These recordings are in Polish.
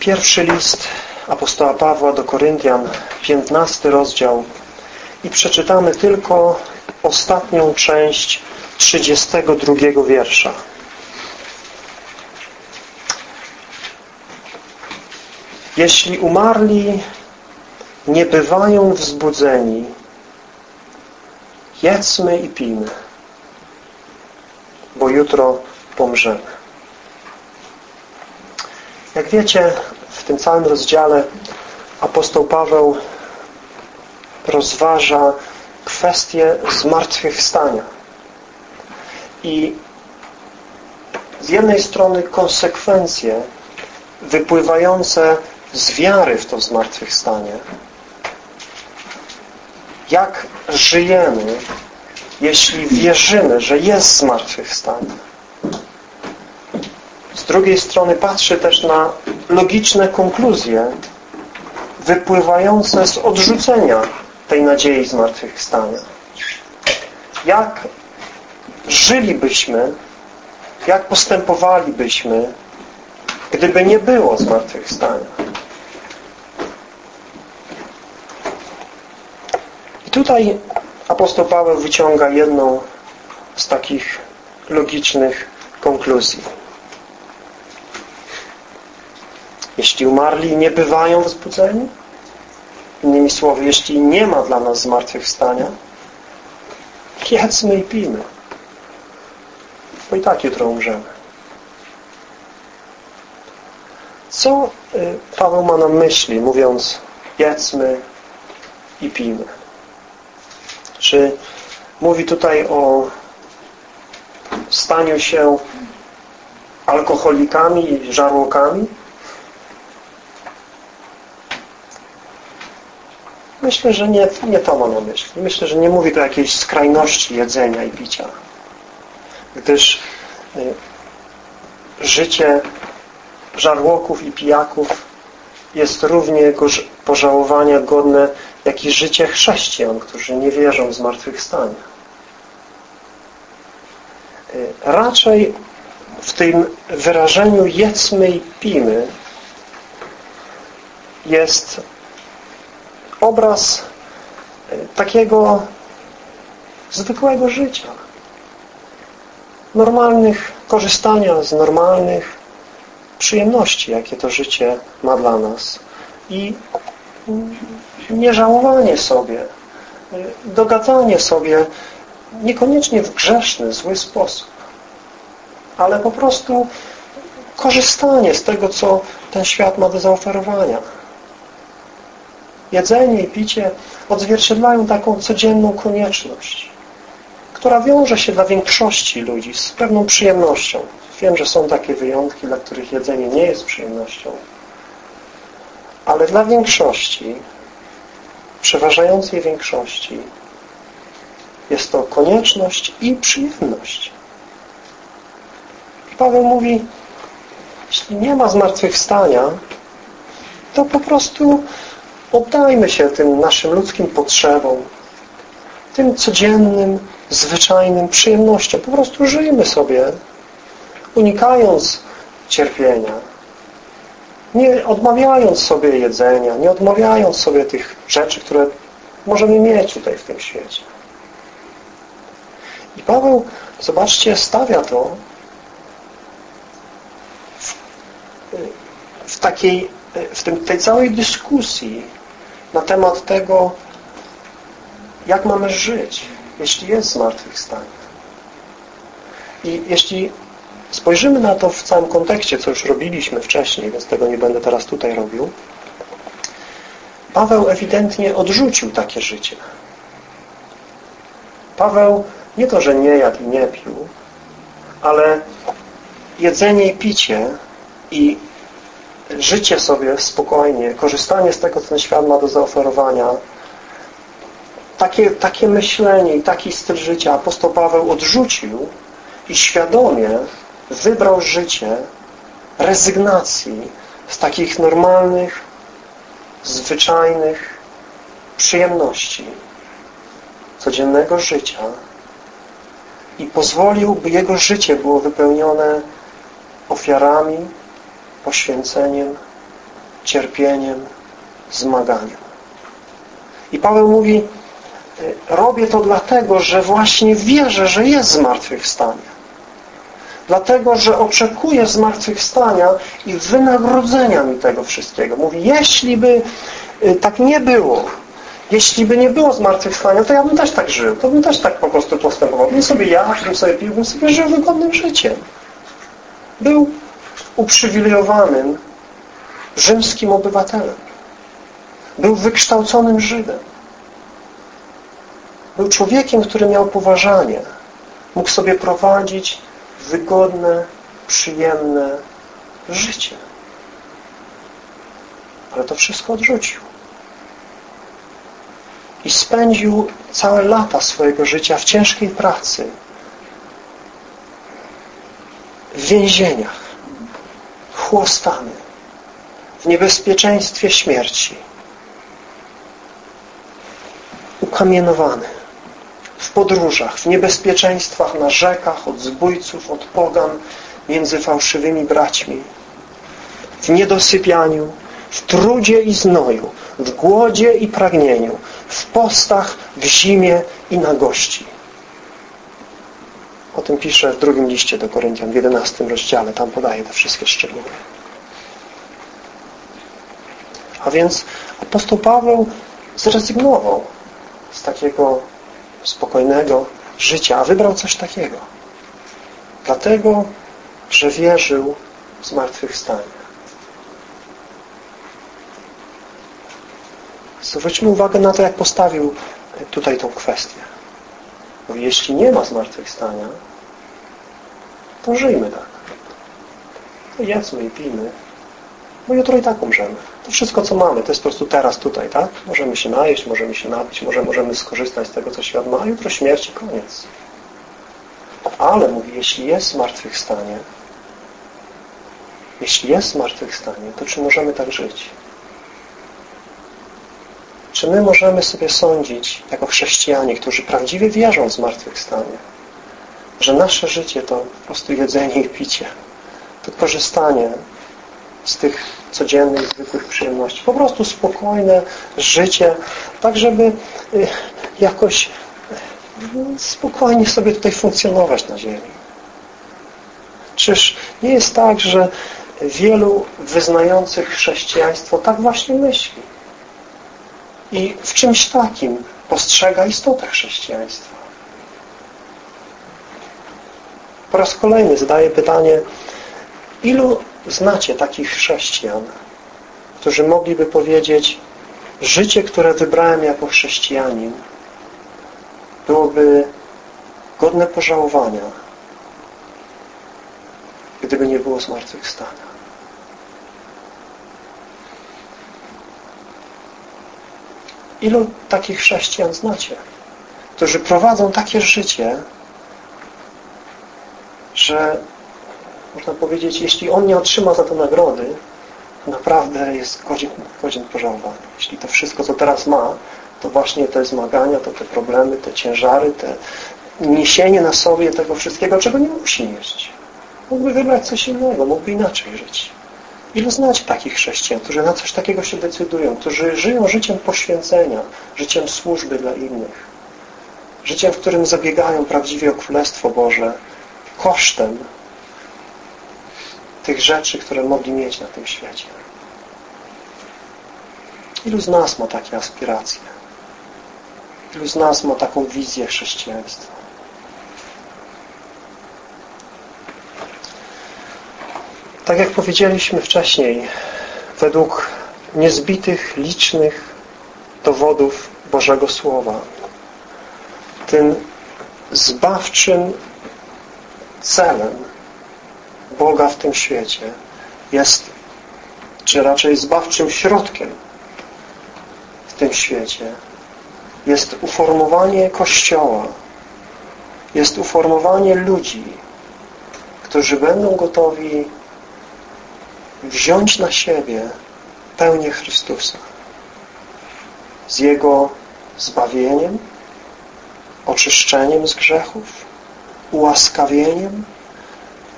Pierwszy list apostoła Pawła do Koryntian, 15 rozdział i przeczytamy tylko ostatnią część 32 wiersza. Jeśli umarli nie bywają wzbudzeni, jedzmy i pijmy, bo jutro pomrzemy. Jak wiecie, w tym całym rozdziale apostoł Paweł rozważa kwestię zmartwychwstania. I z jednej strony konsekwencje wypływające z wiary w to zmartwychwstanie. Jak żyjemy, jeśli wierzymy, że jest zmartwychwstanie. Drugiej strony patrzy też na logiczne konkluzje wypływające z odrzucenia tej nadziei zmartwychwstania. Jak żylibyśmy, jak postępowalibyśmy, gdyby nie było zmartwychwstania. I tutaj apostoł Paweł wyciąga jedną z takich logicznych konkluzji. Jeśli umarli nie bywają wzbudzeni, innymi słowy, jeśli nie ma dla nas zmartwychwstania, jedzmy i pijmy. Bo i tak jutro umrzemy. Co y, Paweł ma na myśli, mówiąc jedzmy i pijmy? Czy mówi tutaj o staniu się alkoholikami i żarłokami? Myślę, że nie, nie to ma na myśli. Myślę, że nie mówi tu o jakiejś skrajności jedzenia i picia. Gdyż y, życie żarłoków i pijaków jest równie pożałowania godne, jak i życie chrześcijan, którzy nie wierzą w zmartwychwstanie. Y, raczej w tym wyrażeniu jedzmy i pijmy jest obraz e, takiego zwykłego życia. Normalnych, korzystania z normalnych przyjemności, jakie to życie ma dla nas. I nieżałowanie sobie, e, dogadzanie sobie niekoniecznie w grzeszny, zły sposób, ale po prostu korzystanie z tego, co ten świat ma do zaoferowania. Jedzenie i picie odzwierciedlają taką codzienną konieczność, która wiąże się dla większości ludzi z pewną przyjemnością. Wiem, że są takie wyjątki, dla których jedzenie nie jest przyjemnością. Ale dla większości, przeważającej większości, jest to konieczność i przyjemność. I Paweł mówi, jeśli nie ma zmartwychwstania, to po prostu Oddajmy się tym naszym ludzkim potrzebom, tym codziennym, zwyczajnym przyjemnościom. Po prostu żyjmy sobie, unikając cierpienia, nie odmawiając sobie jedzenia, nie odmawiając sobie tych rzeczy, które możemy mieć tutaj w tym świecie. I Paweł, zobaczcie, stawia to w, w takiej, w tym, tej całej dyskusji na temat tego, jak mamy żyć, jeśli jest zmartwychwstanie. I jeśli spojrzymy na to w całym kontekście, co już robiliśmy wcześniej, więc tego nie będę teraz tutaj robił, Paweł ewidentnie odrzucił takie życie. Paweł nie to, że nie jadł i nie pił, ale jedzenie i picie i życie sobie spokojnie, korzystanie z tego, co ten świat ma do zaoferowania, takie, takie myślenie i taki styl życia apostoł Paweł odrzucił i świadomie wybrał życie rezygnacji z takich normalnych, zwyczajnych przyjemności codziennego życia i pozwolił, by jego życie było wypełnione ofiarami, poświęceniem, cierpieniem, zmaganiem. I Paweł mówi, y, robię to dlatego, że właśnie wierzę, że jest zmartwychwstanie. Dlatego, że oczekuję zmartwychwstania i wynagrodzenia mi tego wszystkiego. Mówi, jeśli by y, tak nie było, jeśli by nie było zmartwychwstania, to ja bym też tak żył. To bym też tak po prostu postępował. Bym sobie jadł, bym sobie pił, bym sobie żył wygodnym życiem. Był uprzywilejowanym rzymskim obywatelem. Był wykształconym Żydem. Był człowiekiem, który miał poważanie. Mógł sobie prowadzić wygodne, przyjemne życie. Ale to wszystko odrzucił. I spędził całe lata swojego życia w ciężkiej pracy, w więzieniach, chłostany, w niebezpieczeństwie śmierci, ukamienowany, w podróżach, w niebezpieczeństwach na rzekach, od zbójców, od pogan, między fałszywymi braćmi, w niedosypianiu, w trudzie i znoju, w głodzie i pragnieniu, w postach, w zimie i nagości. O tym pisze w drugim liście do Koryntian, w 11 rozdziale. Tam podaje te wszystkie szczegóły. A więc apostoł Paweł zrezygnował z takiego spokojnego życia, a wybrał coś takiego. Dlatego, że wierzył w zmartwychwstanie. Zwróćmy uwagę na to, jak postawił tutaj tą kwestię. Mówi, jeśli nie ma zmartwychwstania, to żyjmy tak. Jedzmy i pijmy, bo jutro i tak umrzemy. To wszystko, co mamy, to jest po prostu teraz, tutaj, tak? Możemy się najeść, możemy się napić, może możemy skorzystać z tego, co świat ma, a jutro śmierć i koniec. Ale, mówi, jeśli jest zmartwychwstanie, jeśli jest zmartwychwstanie, to czy możemy tak żyć? Czy my możemy sobie sądzić, jako chrześcijanie, którzy prawdziwie wierzą w zmartwychwstanie, że nasze życie to po prostu jedzenie i picie, to korzystanie z tych codziennych, zwykłych przyjemności. Po prostu spokojne życie, tak żeby y, jakoś y, spokojnie sobie tutaj funkcjonować na ziemi. Czyż nie jest tak, że wielu wyznających chrześcijaństwo tak właśnie myśli? I w czymś takim postrzega istotę chrześcijaństwa. Po raz kolejny zadaję pytanie, ilu znacie takich chrześcijan, którzy mogliby powiedzieć, życie, które wybrałem jako chrześcijanin, byłoby godne pożałowania, gdyby nie było zmartwychwstania. Ilu takich chrześcijan znacie, którzy prowadzą takie życie, że można powiedzieć, jeśli on nie otrzyma za to nagrody, naprawdę jest godzin, godzin pożałowania. Jeśli to wszystko, co teraz ma, to właśnie te zmagania, to te problemy, te ciężary, te niesienie na sobie tego wszystkiego, czego nie musi nieść. Mógłby wybrać coś innego, mógłby inaczej żyć. Ilu znacie takich chrześcijan, którzy na coś takiego się decydują, którzy żyją życiem poświęcenia, życiem służby dla innych, życiem, w którym zabiegają prawdziwie o Królestwo Boże kosztem tych rzeczy, które mogli mieć na tym świecie. Ilu z nas ma takie aspiracje? Ilu z nas ma taką wizję chrześcijaństwa? Tak jak powiedzieliśmy wcześniej, według niezbitych, licznych dowodów Bożego Słowa, tym zbawczym celem Boga w tym świecie jest, czy raczej zbawczym środkiem w tym świecie jest uformowanie Kościoła, jest uformowanie ludzi, którzy będą gotowi wziąć na siebie pełnię Chrystusa. Z Jego zbawieniem, oczyszczeniem z grzechów, ułaskawieniem,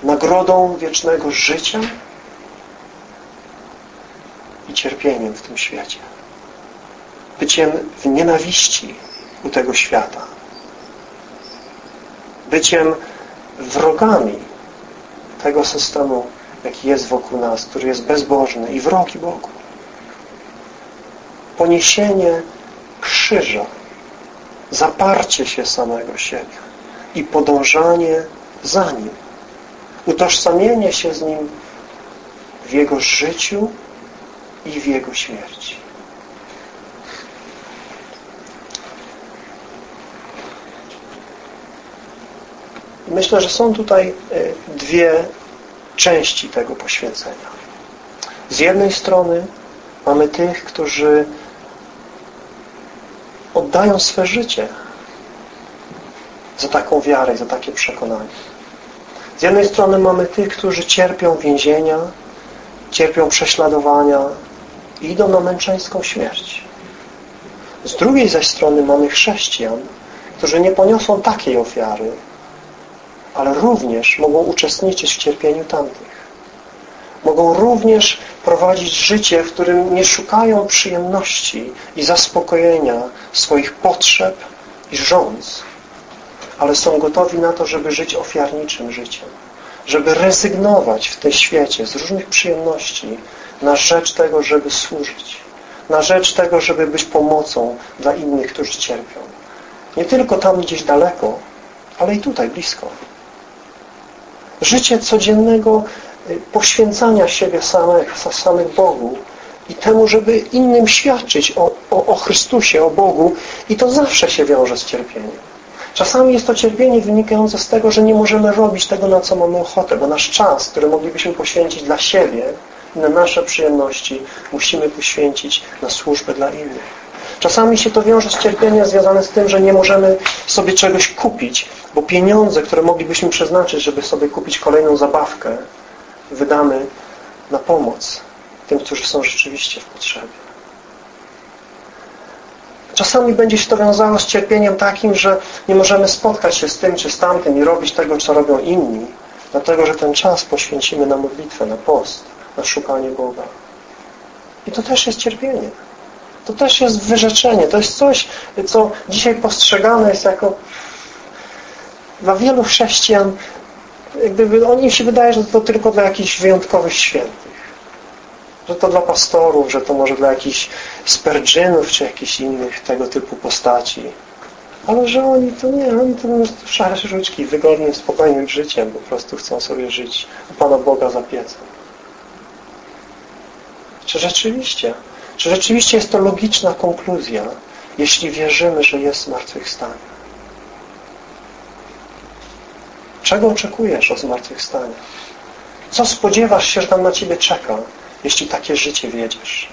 nagrodą wiecznego życia i cierpieniem w tym świecie. Byciem w nienawiści u tego świata. Byciem wrogami tego systemu, jaki jest wokół nas, który jest bezbożny i wrogi Bogu. Poniesienie krzyża, zaparcie się samego siebie i podążanie za Nim. Utożsamienie się z Nim w Jego życiu i w Jego śmierci. Myślę, że są tutaj e, dwie części tego poświęcenia. Z jednej strony mamy tych, którzy oddają swe życie za taką wiarę, za takie przekonanie. Z jednej strony mamy tych, którzy cierpią więzienia, cierpią prześladowania i idą na męczeńską śmierć. Z drugiej zaś strony mamy chrześcijan, którzy nie poniosą takiej ofiary, ale również mogą uczestniczyć w cierpieniu tamtych. Mogą również prowadzić życie, w którym nie szukają przyjemności i zaspokojenia swoich potrzeb i rządz, ale są gotowi na to, żeby żyć ofiarniczym życiem, żeby rezygnować w tym świecie z różnych przyjemności na rzecz tego, żeby służyć, na rzecz tego, żeby być pomocą dla innych, którzy cierpią. Nie tylko tam gdzieś daleko, ale i tutaj blisko. Życie codziennego y, poświęcania siebie samych, samych Bogu i temu, żeby innym świadczyć o, o, o Chrystusie, o Bogu i to zawsze się wiąże z cierpieniem. Czasami jest to cierpienie wynikające z tego, że nie możemy robić tego, na co mamy ochotę, bo nasz czas, który moglibyśmy poświęcić dla siebie na nasze przyjemności, musimy poświęcić na służbę dla innych. Czasami się to wiąże z cierpieniem związane z tym, że nie możemy sobie czegoś kupić, bo pieniądze, które moglibyśmy przeznaczyć, żeby sobie kupić kolejną zabawkę, wydamy na pomoc tym, którzy są rzeczywiście w potrzebie. Czasami będzie się to wiązało z cierpieniem takim, że nie możemy spotkać się z tym czy z tamtym i robić tego, co robią inni, dlatego, że ten czas poświęcimy na modlitwę, na post, na szukanie Boga. I to też jest cierpienie. To też jest wyrzeczenie. To jest coś, co dzisiaj postrzegane jest jako dla wielu chrześcijan jakby oni się wydaje, że to tylko dla jakichś wyjątkowych świętych. Że to dla pastorów, że to może dla jakichś Spurgeonów, czy jakichś innych tego typu postaci. Ale że oni to nie, oni to szare żuczki, wygodnym, spokojnym życiem po prostu chcą sobie żyć u Pana Boga za piecem. Czy rzeczywiście czy rzeczywiście jest to logiczna konkluzja, jeśli wierzymy, że jest zmartwychwstanie? Czego oczekujesz o zmartwychwstaniu? Co spodziewasz się, że tam na Ciebie czeka, jeśli takie życie wiedziesz?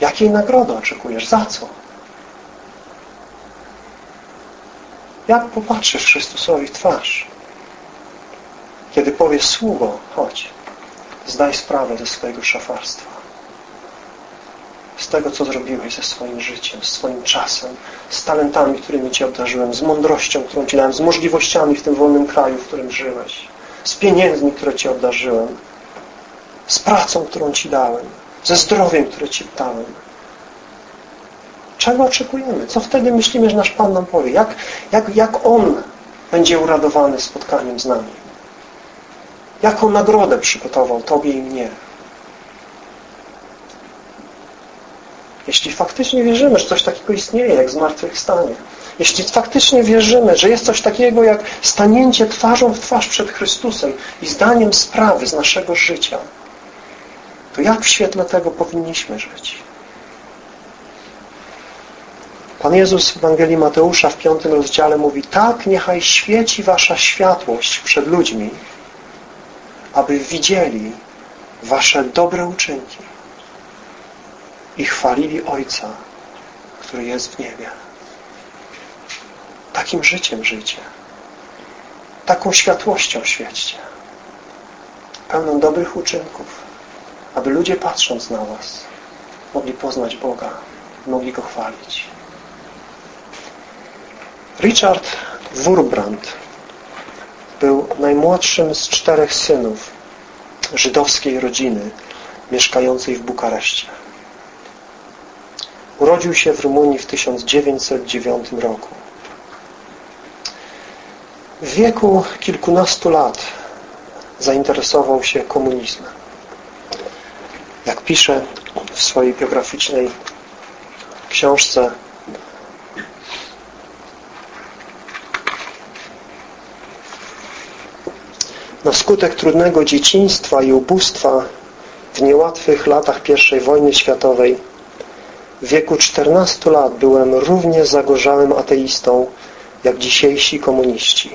Jakiej nagrody oczekujesz? Za co? Jak popatrzysz Chrystusowi w twarz? Kiedy powiesz sługo, chodź. Zdaj sprawę ze swojego szafarstwa. Z tego, co zrobiłeś ze swoim życiem, z swoim czasem, z talentami, którymi Cię obdarzyłem, z mądrością, którą Ci dałem, z możliwościami w tym wolnym kraju, w którym żyłeś, z pieniędzmi, które Ci obdarzyłem, z pracą, którą Ci dałem, ze zdrowiem, które Ci dałem. Czego oczekujemy? Co wtedy myślimy, że nasz Pan nam powie? Jak, jak, jak On będzie uradowany spotkaniem z nami? Jaką nagrodę przygotował Tobie i mnie? Jeśli faktycznie wierzymy, że coś takiego istnieje, jak zmartwychwstanie, jeśli faktycznie wierzymy, że jest coś takiego jak stanięcie twarzą w twarz przed Chrystusem i zdaniem sprawy z naszego życia, to jak w świetle tego powinniśmy żyć? Pan Jezus w Ewangelii Mateusza w piątym rozdziale mówi tak niechaj świeci wasza światłość przed ludźmi, aby widzieli wasze dobre uczynki i chwalili Ojca, który jest w niebie. Takim życiem żyjcie. Taką światłością świećcie. Pełną dobrych uczynków, aby ludzie patrząc na was mogli poznać Boga, mogli Go chwalić. Richard Wurbrand był najmłodszym z czterech synów żydowskiej rodziny mieszkającej w Bukareszcie. Urodził się w Rumunii w 1909 roku. W wieku kilkunastu lat zainteresował się komunizmem. Jak pisze w swojej biograficznej książce Na skutek trudnego dzieciństwa i ubóstwa w niełatwych latach I wojny światowej w wieku 14 lat byłem równie zagorzałym ateistą jak dzisiejsi komuniści.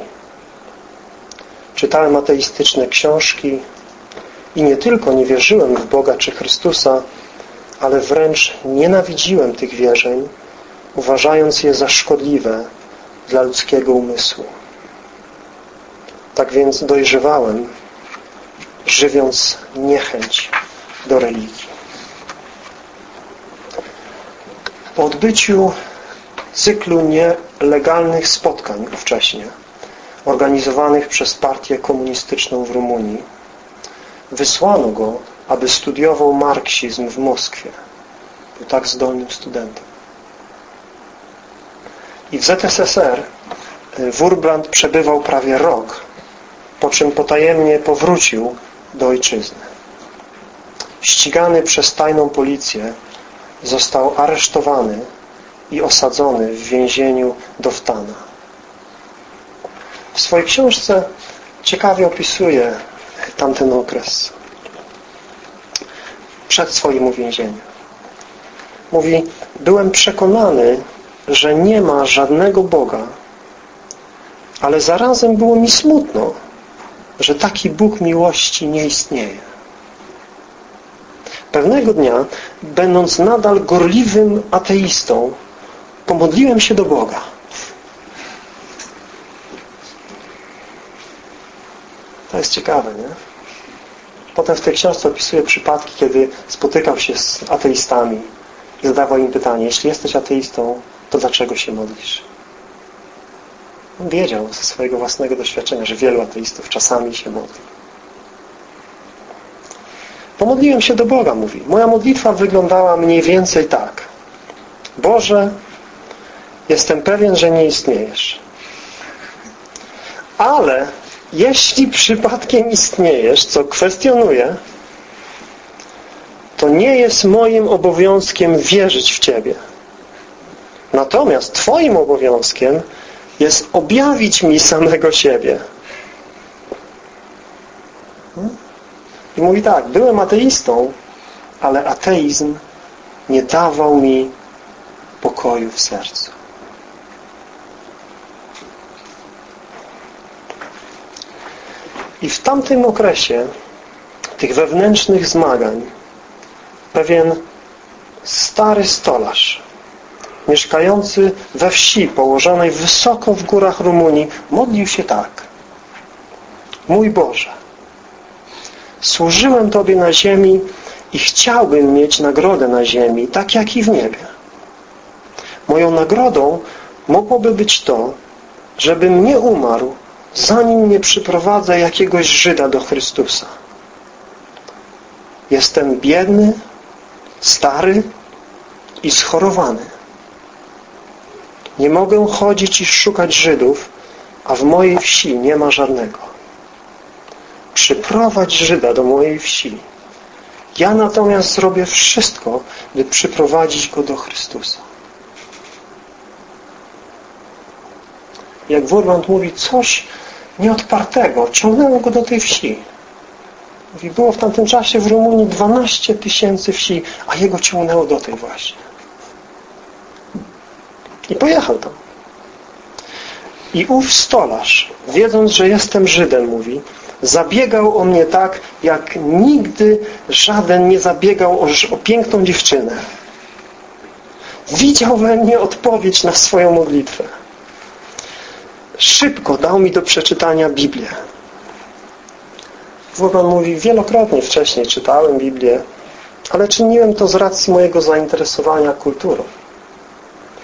Czytałem ateistyczne książki i nie tylko nie wierzyłem w Boga czy Chrystusa, ale wręcz nienawidziłem tych wierzeń, uważając je za szkodliwe dla ludzkiego umysłu. Tak więc dojrzewałem, żywiąc niechęć do religii. Po odbyciu cyklu nielegalnych spotkań ówcześnie, organizowanych przez partię komunistyczną w Rumunii, wysłano go, aby studiował marksizm w Moskwie. Był tak zdolnym studentem. I w ZSSR Wurbrand przebywał prawie rok po czym potajemnie powrócił do ojczyzny. Ścigany przez tajną policję został aresztowany i osadzony w więzieniu Doftana. W swojej książce ciekawie opisuje tamten okres przed swoim uwięzieniem. Mówi, byłem przekonany, że nie ma żadnego Boga, ale zarazem było mi smutno, że taki Bóg miłości nie istnieje. Pewnego dnia, będąc nadal gorliwym ateistą, pomodliłem się do Boga. To jest ciekawe, nie? Potem w tej książce opisuje przypadki, kiedy spotykał się z ateistami i zadawał im pytanie, jeśli jesteś ateistą, to dlaczego się modlisz? On wiedział ze swojego własnego doświadczenia, że wielu ateistów czasami się modli. Pomodliłem się do Boga, mówi. Moja modlitwa wyglądała mniej więcej tak. Boże, jestem pewien, że nie istniejesz. Ale jeśli przypadkiem istniejesz, co kwestionuję, to nie jest moim obowiązkiem wierzyć w Ciebie. Natomiast Twoim obowiązkiem jest objawić mi samego siebie. I mówi tak, byłem ateistą, ale ateizm nie dawał mi pokoju w sercu. I w tamtym okresie tych wewnętrznych zmagań pewien stary stolarz mieszkający we wsi położonej wysoko w górach Rumunii modlił się tak. Mój Boże, służyłem Tobie na ziemi i chciałbym mieć nagrodę na ziemi, tak jak i w niebie. Moją nagrodą mogłoby być to, żebym nie umarł, zanim nie przyprowadzę jakiegoś Żyda do Chrystusa. Jestem biedny, stary i schorowany. Nie mogę chodzić i szukać Żydów, a w mojej wsi nie ma żadnego. Przyprowadź Żyda do mojej wsi. Ja natomiast zrobię wszystko, by przyprowadzić go do Chrystusa. Jak Wurmant mówi, coś nieodpartego ciągnęło go do tej wsi. Mówi, było w tamtym czasie w Rumunii 12 tysięcy wsi, a jego ciągnęło do tej właśnie. I pojechał tam. I ów stolarz, wiedząc, że jestem Żydem, mówi, zabiegał o mnie tak, jak nigdy żaden nie zabiegał o, o piękną dziewczynę. Widział we mnie odpowiedź na swoją modlitwę. Szybko dał mi do przeczytania Biblię. Wogan mówi, wielokrotnie wcześniej czytałem Biblię, ale czyniłem to z racji mojego zainteresowania kulturą.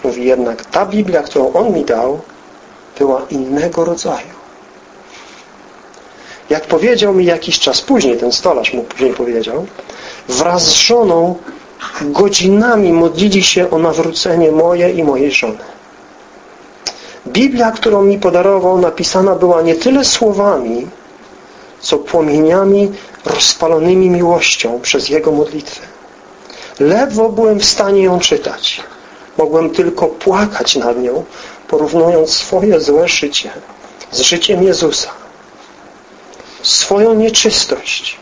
Mówi jednak, ta Biblia, którą On mi dał, była innego rodzaju. Jak powiedział mi jakiś czas później, ten stolarz mu później powiedział, wraz z żoną godzinami modlili się o nawrócenie moje i mojej żony. Biblia, którą mi podarował, napisana była nie tyle słowami, co płomieniami rozpalonymi miłością przez Jego modlitwy. Ledwo byłem w stanie ją czytać. Mogłem tylko płakać nad nią, porównując swoje złe życie z życiem Jezusa. Swoją nieczystość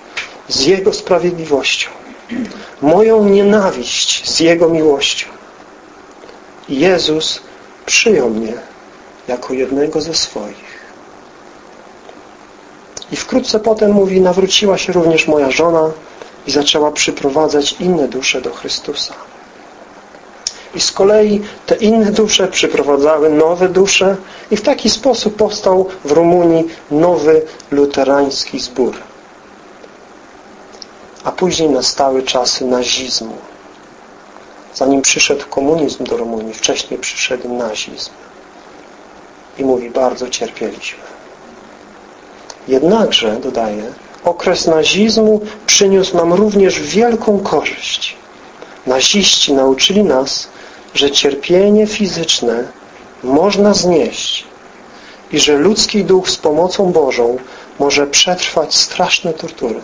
z Jego sprawiedliwością. Moją nienawiść z Jego miłością. Jezus przyjął mnie jako jednego ze swoich. I wkrótce potem mówi, nawróciła się również moja żona i zaczęła przyprowadzać inne dusze do Chrystusa. I z kolei te inne dusze przyprowadzały nowe dusze i w taki sposób powstał w Rumunii nowy luterański zbór. A później nastały czasy nazizmu. Zanim przyszedł komunizm do Rumunii, wcześniej przyszedł nazizm. I mówi, bardzo cierpieliśmy. Jednakże, dodaje, okres nazizmu przyniósł nam również wielką korzyść. Naziści nauczyli nas, że cierpienie fizyczne można znieść i że ludzki duch z pomocą Bożą może przetrwać straszne tortury.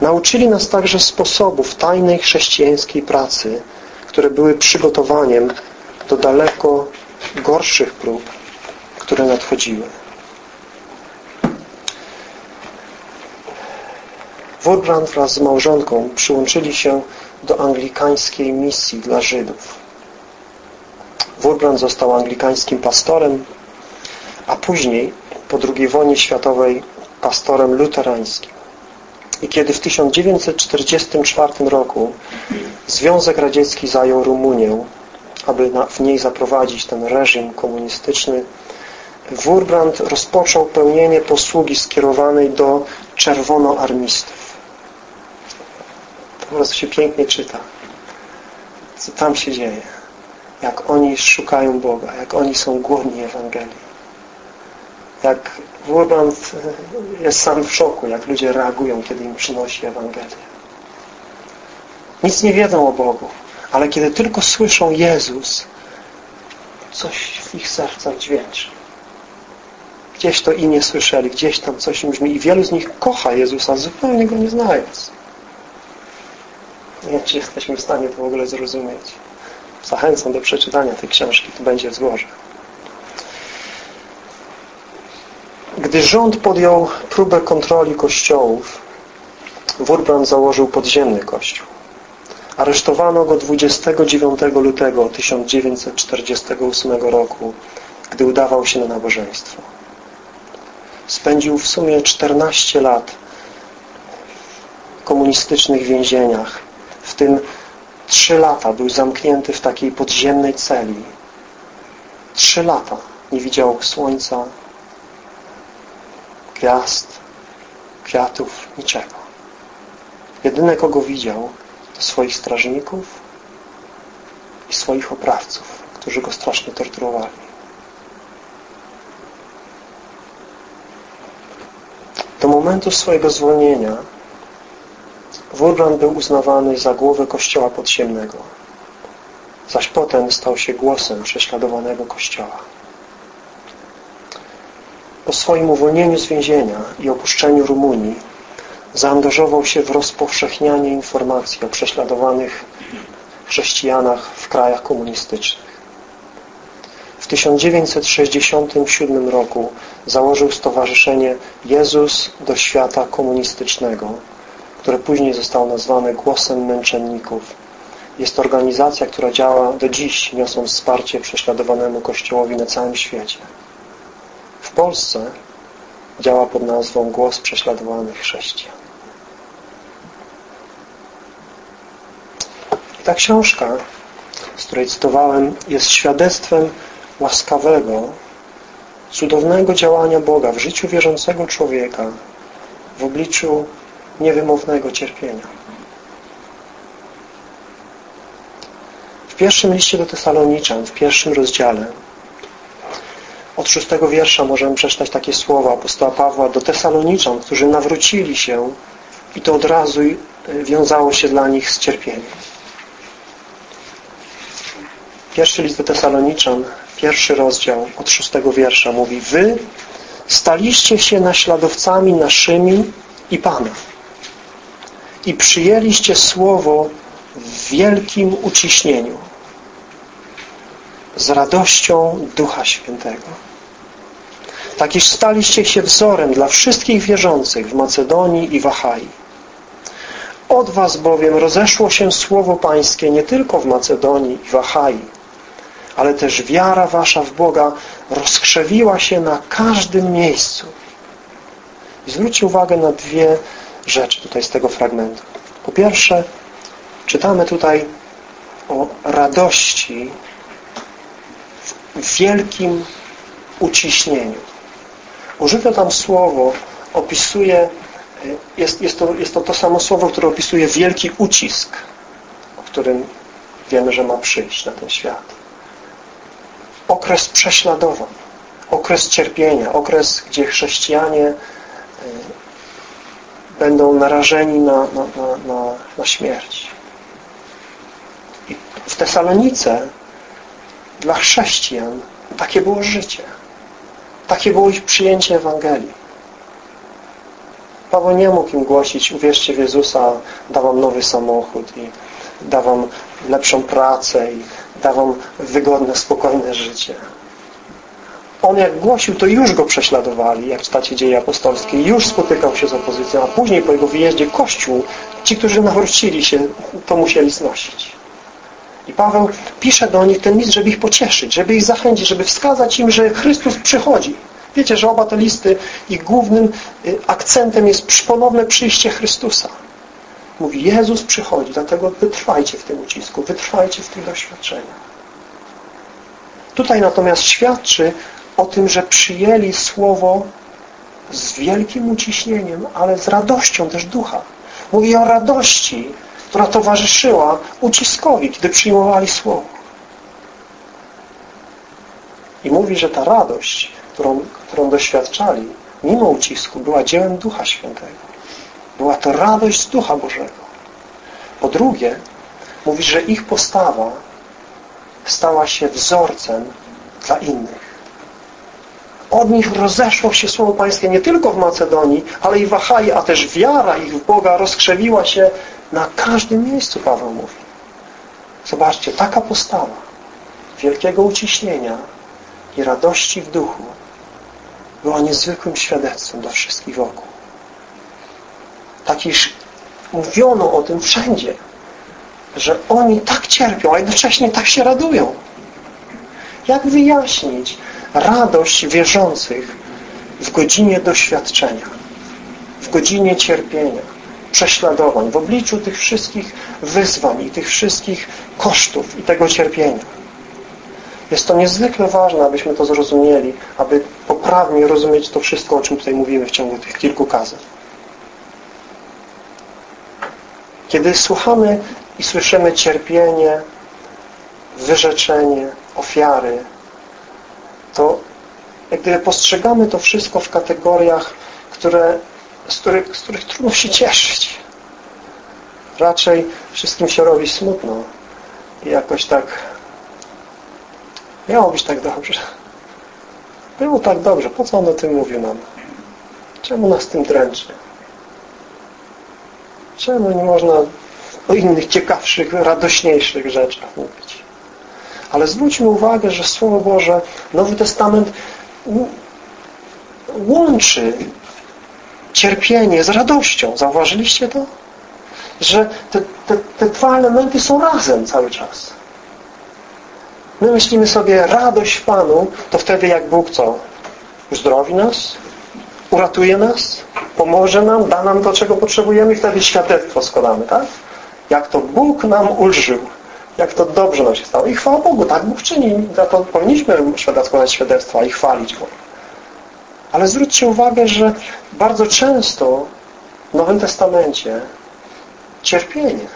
Nauczyli nas także sposobów tajnej chrześcijańskiej pracy, które były przygotowaniem do daleko gorszych prób, które nadchodziły. Wurbrand wraz z małżonką przyłączyli się do anglikańskiej misji dla Żydów. Wurbrand został anglikańskim pastorem, a później po II wojnie światowej pastorem luterańskim. I kiedy w 1944 roku Związek Radziecki zajął Rumunię, aby w niej zaprowadzić ten reżim komunistyczny, Wurbrand rozpoczął pełnienie posługi skierowanej do czerwonoarmistów po prostu się pięknie czyta. Co tam się dzieje. Jak oni szukają Boga, jak oni są głodni Ewangelii. Jak Wurland jest sam w szoku, jak ludzie reagują, kiedy im przynosi Ewangelię. Nic nie wiedzą o Bogu, ale kiedy tylko słyszą Jezus, coś w ich sercach dźwięczy. Gdzieś to i nie słyszeli, gdzieś tam coś im brzmi i wielu z nich kocha Jezusa, zupełnie Go nie znając. Nie wiem, czy jesteśmy w stanie to w ogóle zrozumieć. Zachęcam do przeczytania tej książki, to będzie w. Gdy rząd podjął próbę kontroli kościołów, Wurbrand założył podziemny kościół. Aresztowano go 29 lutego 1948 roku, gdy udawał się na nabożeństwo. Spędził w sumie 14 lat w komunistycznych więzieniach, w tym trzy lata był zamknięty w takiej podziemnej celi. Trzy lata nie widział słońca, gwiazd, kwiatów, niczego. Jedyne, kogo widział, swoich strażników i swoich oprawców, którzy go strasznie torturowali. Do momentu swojego zwolnienia Wurbrand był uznawany za głowę kościoła podziemnego, zaś potem stał się głosem prześladowanego kościoła. Po swoim uwolnieniu z więzienia i opuszczeniu Rumunii zaangażował się w rozpowszechnianie informacji o prześladowanych chrześcijanach w krajach komunistycznych. W 1967 roku założył Stowarzyszenie Jezus do świata komunistycznego, które później zostało nazwane Głosem Męczenników. Jest to organizacja, która działa do dziś, niosąc wsparcie prześladowanemu Kościołowi na całym świecie. W Polsce działa pod nazwą Głos Prześladowanych Chrześcijan. Ta książka, z której cytowałem, jest świadectwem łaskawego, cudownego działania Boga w życiu wierzącego człowieka w obliczu niewymownego cierpienia. W pierwszym liście do Tesaloniczan, w pierwszym rozdziale, od szóstego wiersza możemy przeczytać takie słowa apostoła Pawła do Tesaloniczan, którzy nawrócili się i to od razu wiązało się dla nich z cierpieniem. Pierwszy list do Tesaloniczan, pierwszy rozdział od szóstego wiersza mówi Wy staliście się naśladowcami naszymi i Pana i przyjęliście słowo w wielkim uciśnieniu z radością Ducha Świętego. Tak iż staliście się wzorem dla wszystkich wierzących w Macedonii i w Achai. Od was bowiem rozeszło się Słowo Pańskie nie tylko w Macedonii i w Achai, ale też wiara wasza w Boga rozkrzewiła się na każdym miejscu. I zwróćcie uwagę na dwie rzeczy tutaj z tego fragmentu. Po pierwsze, czytamy tutaj o radości w wielkim uciśnieniu. Użyte tam słowo opisuje, jest, jest, to, jest to to samo słowo, które opisuje wielki ucisk, o którym wiemy, że ma przyjść na ten świat. Okres prześladowań, okres cierpienia, okres, gdzie chrześcijanie e, będą narażeni na, na, na, na, na śmierć. I w Tesalonice dla chrześcijan takie było życie. Takie było ich przyjęcie Ewangelii. Paweł nie mógł im głosić, uwierzcie w Jezusa, dawam nowy samochód i dawam lepszą pracę i dawam wygodne, spokojne życie. On jak głosił, to już go prześladowali, jak czytacie dzieje apostolskie. Już spotykał się z opozycją, a później po jego wyjeździe Kościół, ci, którzy nawrócili się, to musieli znosić. I Paweł pisze do nich ten list, żeby ich pocieszyć, żeby ich zachęcić, żeby wskazać im, że Chrystus przychodzi. Wiecie, że oba te listy, ich głównym y, akcentem jest ponowne przyjście Chrystusa. Mówi, Jezus przychodzi, dlatego wytrwajcie w tym ucisku, wytrwajcie w tych doświadczeniach. Tutaj natomiast świadczy o tym, że przyjęli Słowo z wielkim uciśnieniem, ale z radością też ducha. Mówi o radości, która towarzyszyła uciskowi, kiedy przyjmowali Słowo. I mówi, że ta radość, którą, którą doświadczali, mimo ucisku, była dziełem Ducha Świętego. Była to radość z Ducha Bożego. Po drugie, mówi, że ich postawa stała się wzorcem dla innych. Od nich rozeszło się Słowo Pańskie nie tylko w Macedonii, ale i w Achai, a też wiara ich w Boga rozkrzewiła się na każdym miejscu, Paweł mówi. Zobaczcie, taka postawa wielkiego uciśnienia i radości w duchu była niezwykłym świadectwem dla wszystkich wokół. Tak iż mówiono o tym wszędzie, że oni tak cierpią, a jednocześnie tak się radują. Jak wyjaśnić radość wierzących w godzinie doświadczenia, w godzinie cierpienia, prześladowań, w obliczu tych wszystkich wyzwań i tych wszystkich kosztów i tego cierpienia. Jest to niezwykle ważne, abyśmy to zrozumieli, aby poprawnie rozumieć to wszystko, o czym tutaj mówimy w ciągu tych kilku kazań. Kiedy słuchamy i słyszymy cierpienie, wyrzeczenie, ofiary, to jak gdyby postrzegamy to wszystko w kategoriach, które z których, z których trudno się cieszyć. Raczej wszystkim się robi smutno i jakoś tak miało być tak dobrze. Było tak dobrze. Po co on o tym mówił nam? Czemu nas tym dręczy? Czemu nie można o innych ciekawszych, radośniejszych rzeczach mówić? Ale zwróćmy uwagę, że Słowo Boże, Nowy Testament łączy cierpienie z radością. Zauważyliście to? Że te, te, te dwa elementy są razem cały czas. My myślimy sobie, radość w Panu, to wtedy jak Bóg co? Uzdrowi nas? Uratuje nas? Pomoże nam? Da nam to, czego potrzebujemy? I wtedy świadectwo składamy, tak? Jak to Bóg nam ulżył. Jak to dobrze nam się stało. I chwała Bogu, tak Bóg czyni. Za to powinniśmy składać świadectwa i chwalić Go. Ale zwróćcie uwagę, że bardzo często w Nowym Testamencie cierpienie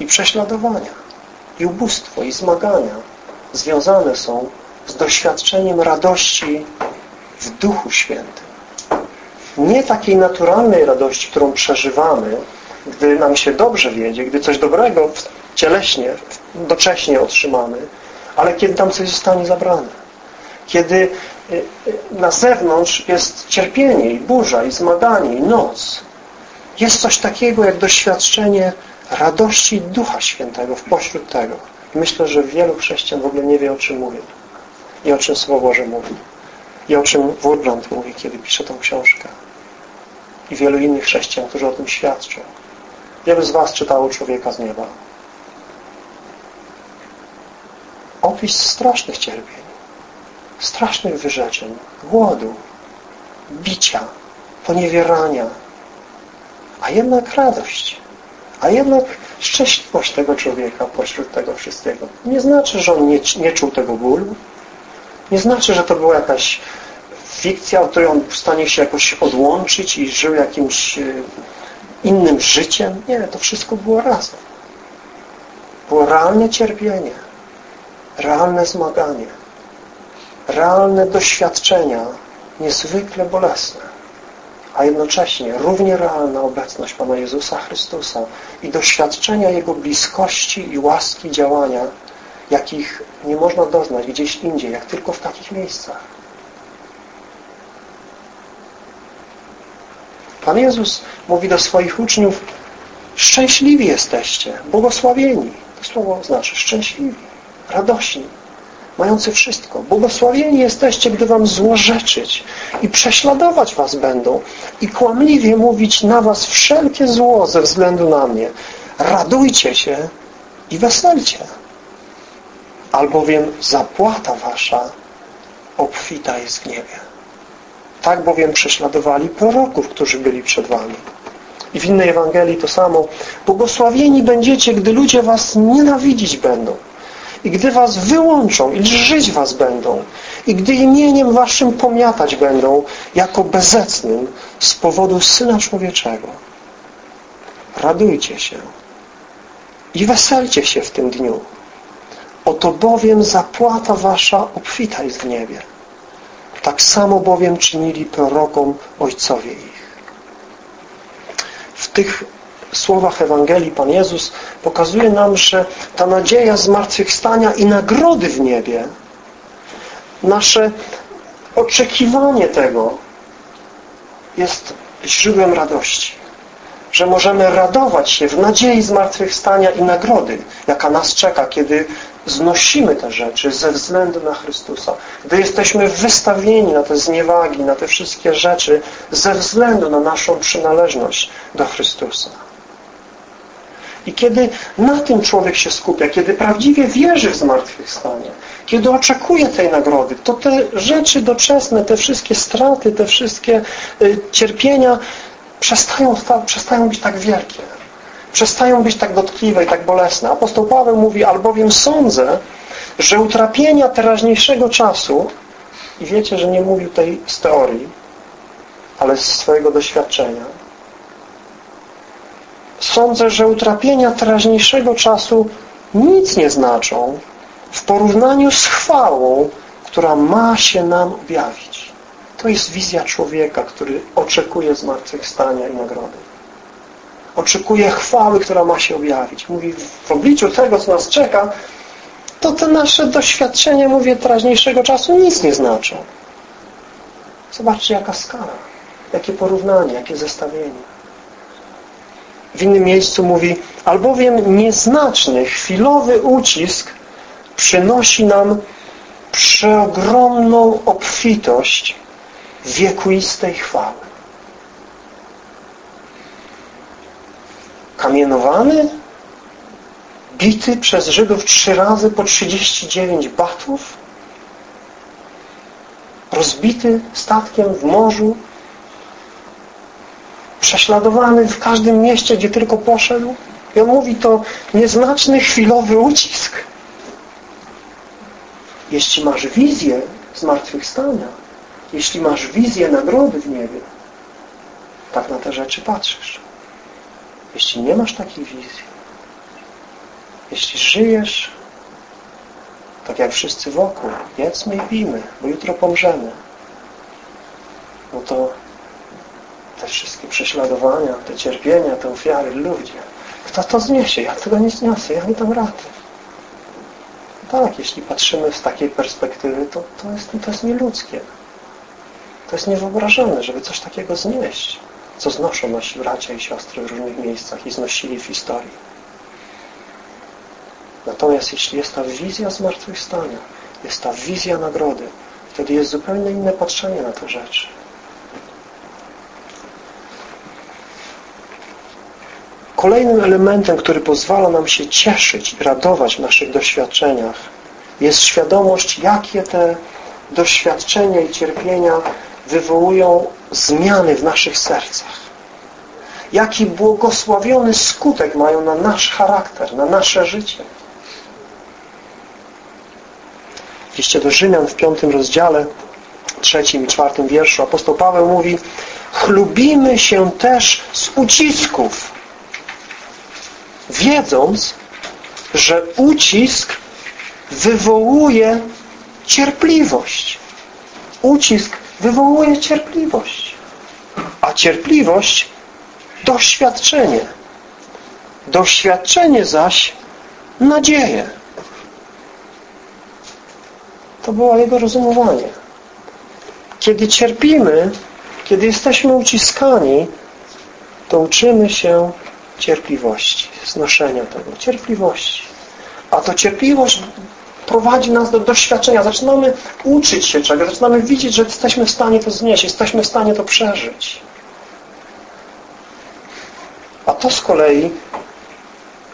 i prześladowania i ubóstwo i zmagania związane są z doświadczeniem radości w Duchu Świętym. Nie takiej naturalnej radości, którą przeżywamy, gdy nam się dobrze wiedzie, gdy coś dobrego cieleśnie, docześnie otrzymamy, ale kiedy tam coś zostanie zabrane. Kiedy y, y, na zewnątrz jest cierpienie i burza i zmaganie i noc. Jest coś takiego jak doświadczenie radości Ducha Świętego w pośród tego. Myślę, że wielu chrześcijan w ogóle nie wie o czym mówię. I o czym Słowo Boże mówi. I o czym Wurbrand mówi, kiedy pisze tą książkę. I wielu innych chrześcijan, którzy o tym świadczą. Wielu z Was czytało Człowieka z nieba. Opis strasznych cierpień, strasznych wyrzeczeń, głodu, bicia, poniewierania, a jednak radość, a jednak szczęśliwość tego człowieka pośród tego wszystkiego. Nie znaczy, że on nie, nie czuł tego bólu, nie znaczy, że to była jakaś fikcja, od której on w stanie się jakoś odłączyć i żył jakimś e, innym życiem. Nie, to wszystko było razem. Było realne cierpienie, realne zmaganie, realne doświadczenia, niezwykle bolesne, a jednocześnie równie realna obecność Pana Jezusa Chrystusa i doświadczenia Jego bliskości i łaski działania, jakich nie można doznać gdzieś indziej, jak tylko w takich miejscach. Pan Jezus mówi do swoich uczniów szczęśliwi jesteście, błogosławieni. To słowo znaczy szczęśliwi, radośni, mający wszystko. Błogosławieni jesteście, gdy wam złorzeczyć i prześladować was będą i kłamliwie mówić na was wszelkie zło ze względu na mnie. Radujcie się i weselcie, albowiem zapłata wasza obfita jest w niebie. Tak bowiem prześladowali proroków, którzy byli przed wami. I w innej Ewangelii to samo. Błogosławieni będziecie, gdy ludzie was nienawidzić będą. I gdy was wyłączą i żyć was będą. I gdy imieniem waszym pomiatać będą, jako bezecnym z powodu Syna Człowieczego. Radujcie się i weselcie się w tym dniu. Oto bowiem zapłata wasza obfita jest w niebie. Tak samo bowiem czynili prorokom ojcowie ich. W tych słowach Ewangelii Pan Jezus pokazuje nam, że ta nadzieja zmartwychwstania i nagrody w niebie, nasze oczekiwanie tego jest źródłem radości. Że możemy radować się w nadziei zmartwychwstania i nagrody, jaka nas czeka, kiedy znosimy te rzeczy ze względu na Chrystusa. Gdy jesteśmy wystawieni na te zniewagi, na te wszystkie rzeczy ze względu na naszą przynależność do Chrystusa. I kiedy na tym człowiek się skupia, kiedy prawdziwie wierzy w zmartwychwstanie, kiedy oczekuje tej nagrody, to te rzeczy doczesne, te wszystkie straty, te wszystkie y, cierpienia przestają, przestają być tak wielkie przestają być tak dotkliwe i tak bolesne. Apostoł Paweł mówi, albowiem sądzę, że utrapienia teraźniejszego czasu i wiecie, że nie mówił tej z teorii, ale z swojego doświadczenia. Sądzę, że utrapienia teraźniejszego czasu nic nie znaczą w porównaniu z chwałą, która ma się nam objawić. To jest wizja człowieka, który oczekuje zmartwychwstania i nagrody oczekuje chwały, która ma się objawić. Mówi, w obliczu tego, co nas czeka, to te nasze doświadczenia, mówię, teraźniejszego czasu nic nie znaczą. Zobaczcie, jaka skala, jakie porównanie, jakie zestawienie. W innym miejscu mówi, albowiem nieznaczny, chwilowy ucisk przynosi nam przeogromną obfitość wiekuistej chwały. Kamienowany, bity przez Żydów trzy razy po 39 batów, rozbity statkiem w morzu, prześladowany w każdym mieście, gdzie tylko poszedł. I on mówi to nieznaczny, chwilowy ucisk. Jeśli masz wizję zmartwychwstania, jeśli masz wizję nagrody w niebie, tak na te rzeczy patrzysz. Jeśli nie masz takiej wizji, jeśli żyjesz tak jak wszyscy wokół, jedzmy i pijmy, bo jutro pomrzemy, no to te wszystkie prześladowania, te cierpienia, te ofiary, ludzie. Kto to zniesie? Ja tego nie zniosę, ja nie dam rady. Tak, jeśli patrzymy z takiej perspektywy, to, to, jest, to jest nieludzkie. To jest niewyobrażalne, żeby coś takiego znieść, co znoszą nasi bracia i siostry w różnych miejscach i znosili w historii. Natomiast jeśli jest ta wizja zmartwychwstania, jest ta wizja nagrody, wtedy jest zupełnie inne patrzenie na te rzeczy. Kolejnym elementem, który pozwala nam się cieszyć i radować w naszych doświadczeniach jest świadomość, jakie te doświadczenia i cierpienia wywołują zmiany w naszych sercach. Jaki błogosławiony skutek mają na nasz charakter, na nasze życie. W do Rzymian w piątym rozdziale, trzecim i czwartym wierszu apostoł Paweł mówi chlubimy się też z ucisków, wiedząc, że ucisk wywołuje cierpliwość. Ucisk wywołuje cierpliwość. A cierpliwość doświadczenie. Doświadczenie zaś nadzieję. To było jego rozumowanie. Kiedy cierpimy, kiedy jesteśmy uciskani, to uczymy się cierpliwości, znoszenia tego, cierpliwości. A to cierpliwość prowadzi nas do doświadczenia. Zaczynamy uczyć się czegoś, zaczynamy widzieć, że jesteśmy w stanie to znieść, jesteśmy w stanie to przeżyć. A to z kolei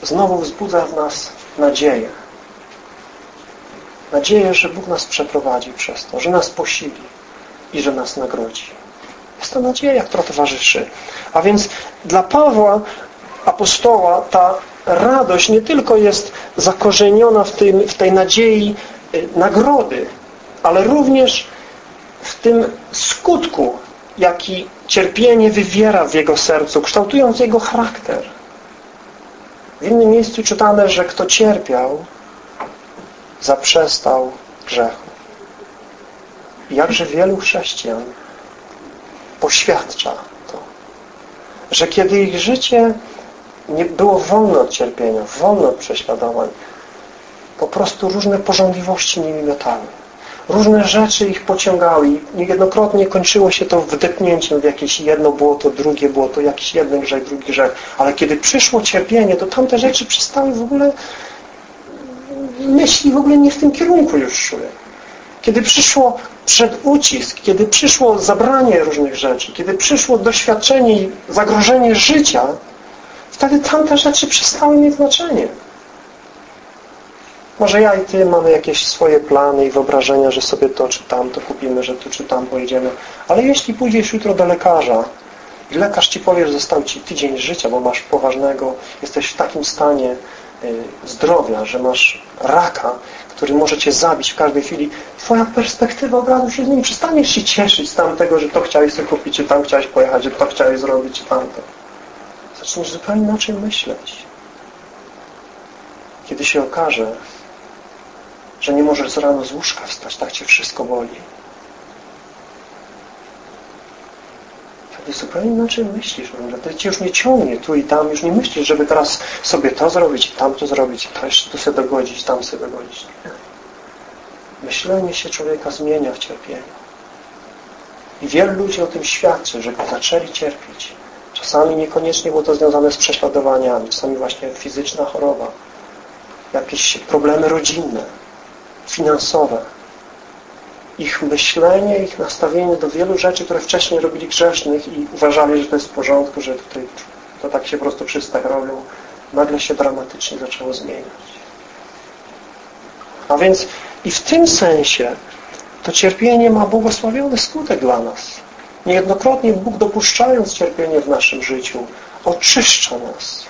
znowu wzbudza w nas nadzieję. Nadzieję, że Bóg nas przeprowadzi przez to, że nas posili i że nas nagrodzi. Jest to nadzieja, która towarzyszy. A więc dla Pawła apostoła ta radość nie tylko jest zakorzeniona w, tym, w tej nadziei y, nagrody, ale również w tym skutku, jaki cierpienie wywiera w jego sercu, kształtując jego charakter. W innym miejscu czytamy, że kto cierpiał, zaprzestał grzechu. jakże wielu chrześcijan poświadcza to, że kiedy ich życie nie było wolne od cierpienia, wolne od prześladowań. Po prostu różne porządliwości nimi miotały. Różne rzeczy ich pociągały i niejednokrotnie kończyło się to wdepnięciem w jakieś jedno błoto, drugie błoto, jakiś jeden grzech, drugi grzech. Ale kiedy przyszło cierpienie, to tamte rzeczy przestały w ogóle myśli w ogóle nie w tym kierunku już szły. Kiedy przyszło przed ucisk, kiedy przyszło zabranie różnych rzeczy, kiedy przyszło doświadczenie i zagrożenie życia, wtedy tamte rzeczy przestały mieć znaczenie. Może ja i Ty mamy jakieś swoje plany i wyobrażenia, że sobie to czy tamto kupimy, że tu czy tam pojedziemy. Ale jeśli pójdziesz jutro do lekarza i lekarz Ci powie, że został Ci tydzień życia, bo masz poważnego, jesteś w takim stanie y, zdrowia, że masz raka, który może Cię zabić w każdej chwili, Twoja perspektywa od razu się zmieni. Przestaniesz się cieszyć z tamtego, że to chciałeś sobie kupić, czy tam chciałeś pojechać, że to chciałeś zrobić, czy tamto zaczniesz zupełnie inaczej myśleć. Kiedy się okaże, że nie możesz z rano z łóżka wstać, tak Cię wszystko boli. Wtedy zupełnie inaczej myślisz, że to Cię już nie ciągnie tu i tam, już nie myślisz, żeby teraz sobie to zrobić, i tamto zrobić, to jeszcze tu sobie dogodzić, tam sobie dogodzić. Nie. Myślenie się człowieka zmienia w cierpieniu. I wielu ludzi o tym świadczy, że zaczęli cierpieć, Czasami niekoniecznie było to związane z prześladowaniami, czasami właśnie fizyczna choroba, jakieś problemy rodzinne, finansowe. Ich myślenie, ich nastawienie do wielu rzeczy, które wcześniej robili grzesznych i uważali, że to jest w porządku, że tutaj to tak się po prostu wszyscy robią, nagle się dramatycznie zaczęło zmieniać. A więc i w tym sensie to cierpienie ma błogosławiony skutek dla nas. Niejednokrotnie Bóg dopuszczając cierpienie w naszym życiu oczyszcza nas,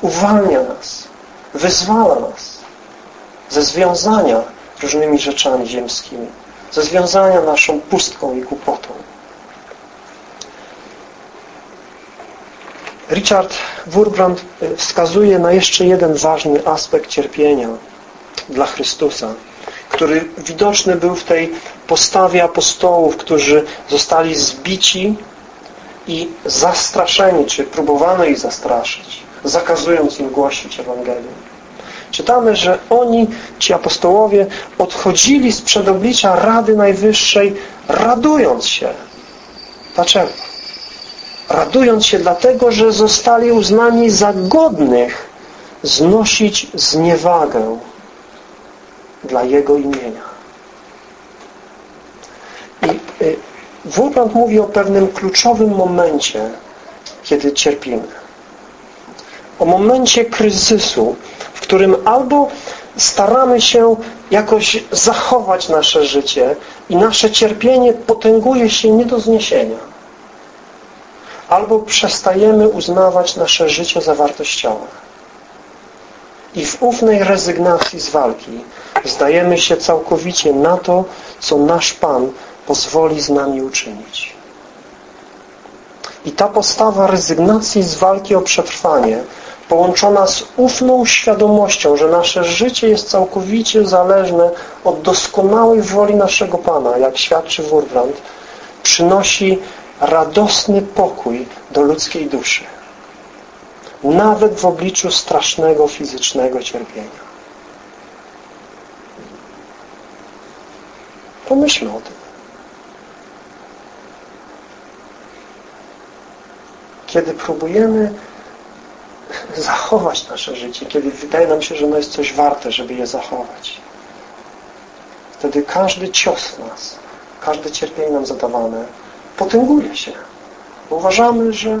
uwalnia nas, wyzwala nas ze związania różnymi rzeczami ziemskimi, ze związania naszą pustką i głupotą. Richard Wurbrand y, wskazuje na jeszcze jeden ważny aspekt cierpienia dla Chrystusa który widoczny był w tej postawie apostołów, którzy zostali zbici i zastraszeni, czy próbowano ich zastraszyć, zakazując im głosić Ewangelię. Czytamy, że oni, ci apostołowie, odchodzili z przedoblicza Rady Najwyższej, radując się. Dlaczego? Radując się dlatego, że zostali uznani za godnych znosić zniewagę dla Jego imienia. I y, mówi o pewnym kluczowym momencie, kiedy cierpimy. O momencie kryzysu, w którym albo staramy się jakoś zachować nasze życie i nasze cierpienie potęguje się nie do zniesienia. Albo przestajemy uznawać nasze życie za wartościowe. I w ufnej rezygnacji z walki zdajemy się całkowicie na to, co nasz Pan pozwoli z nami uczynić. I ta postawa rezygnacji z walki o przetrwanie połączona z ufną świadomością, że nasze życie jest całkowicie zależne od doskonałej woli naszego Pana, jak świadczy Wurbrand, przynosi radosny pokój do ludzkiej duszy. Nawet w obliczu strasznego fizycznego cierpienia. Pomyślmy o tym. Kiedy próbujemy zachować nasze życie, kiedy wydaje nam się, że ono jest coś warte, żeby je zachować. Wtedy każdy cios nas, każde cierpienie nam zadawane potęguje się. Uważamy, że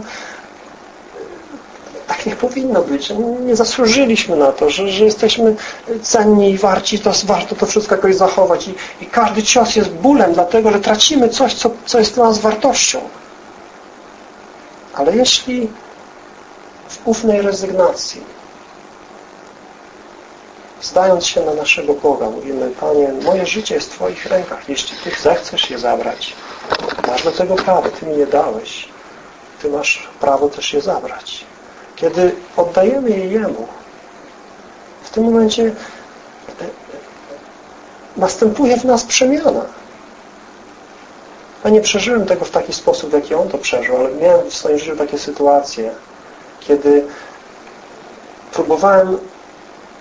tak nie powinno być, nie zasłużyliśmy na to, że, że jesteśmy cenni i warci, to warto to wszystko jakoś zachować. I, I każdy cios jest bólem, dlatego że tracimy coś, co, co jest dla nas wartością. Ale jeśli w ufnej rezygnacji, zdając się na naszego Boga, mówimy, Panie, moje życie jest w Twoich rękach. Jeśli Ty zechcesz je zabrać, masz do tego prawo. Ty mi je dałeś. Ty masz prawo też je zabrać. Kiedy oddajemy je Jemu, w tym momencie e, e, następuje w nas przemiana. Ja nie przeżyłem tego w taki sposób, w jaki on to przeżył, ale miałem w swoim życiu takie sytuacje, kiedy próbowałem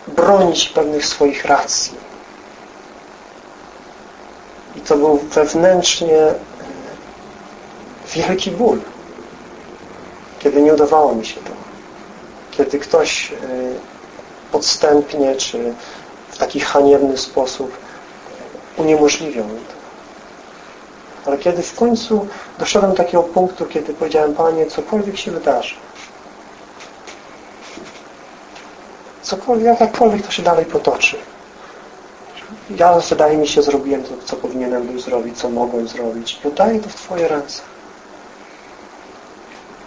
bronić pewnych swoich racji. I to był wewnętrznie wielki ból, kiedy nie udawało mi się to. Kiedy ktoś e, podstępnie, czy w taki haniebny sposób uniemożliwiał mi to. Ale kiedy w końcu doszedłem do takiego punktu, kiedy powiedziałem, Panie, cokolwiek się wydarzy, cokolwiek, jakkolwiek to się dalej potoczy. Ja, wydaje mi się, zrobiłem to, co powinienem był zrobić, co mogłem zrobić. Oddaję to w Twoje ręce.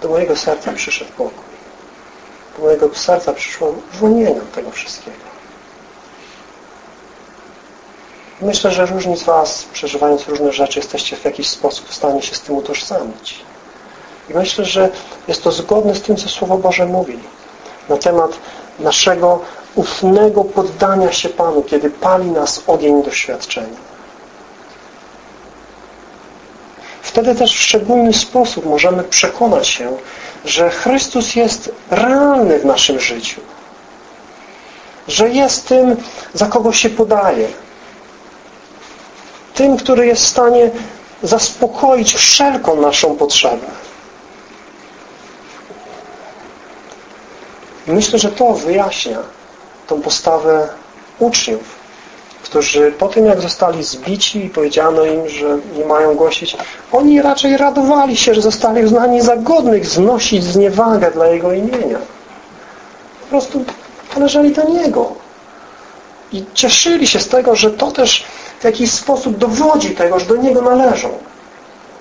Do mojego serca przyszedł pokój. Do mojego serca przyszło uwolnienie od tego wszystkiego. Myślę, że różni z Was, przeżywając różne rzeczy, jesteście w jakiś sposób w stanie się z tym utożsamić. I myślę, że jest to zgodne z tym, co Słowo Boże mówi na temat naszego ufnego poddania się Panu, kiedy pali nas ogień doświadczenia. Wtedy też w szczególny sposób możemy przekonać się, że Chrystus jest realny w naszym życiu. Że jest tym, za kogo się podaje. Tym, który jest w stanie zaspokoić wszelką naszą potrzebę. Myślę, że to wyjaśnia tą postawę uczniów, którzy po tym, jak zostali zbici i powiedziano im, że nie mają głosić, oni raczej radowali się, że zostali uznani za godnych znosić zniewagę dla Jego imienia. Po prostu należeli do Niego. I cieszyli się z tego, że to też w jakiś sposób dowodzi tego, że do Niego należą.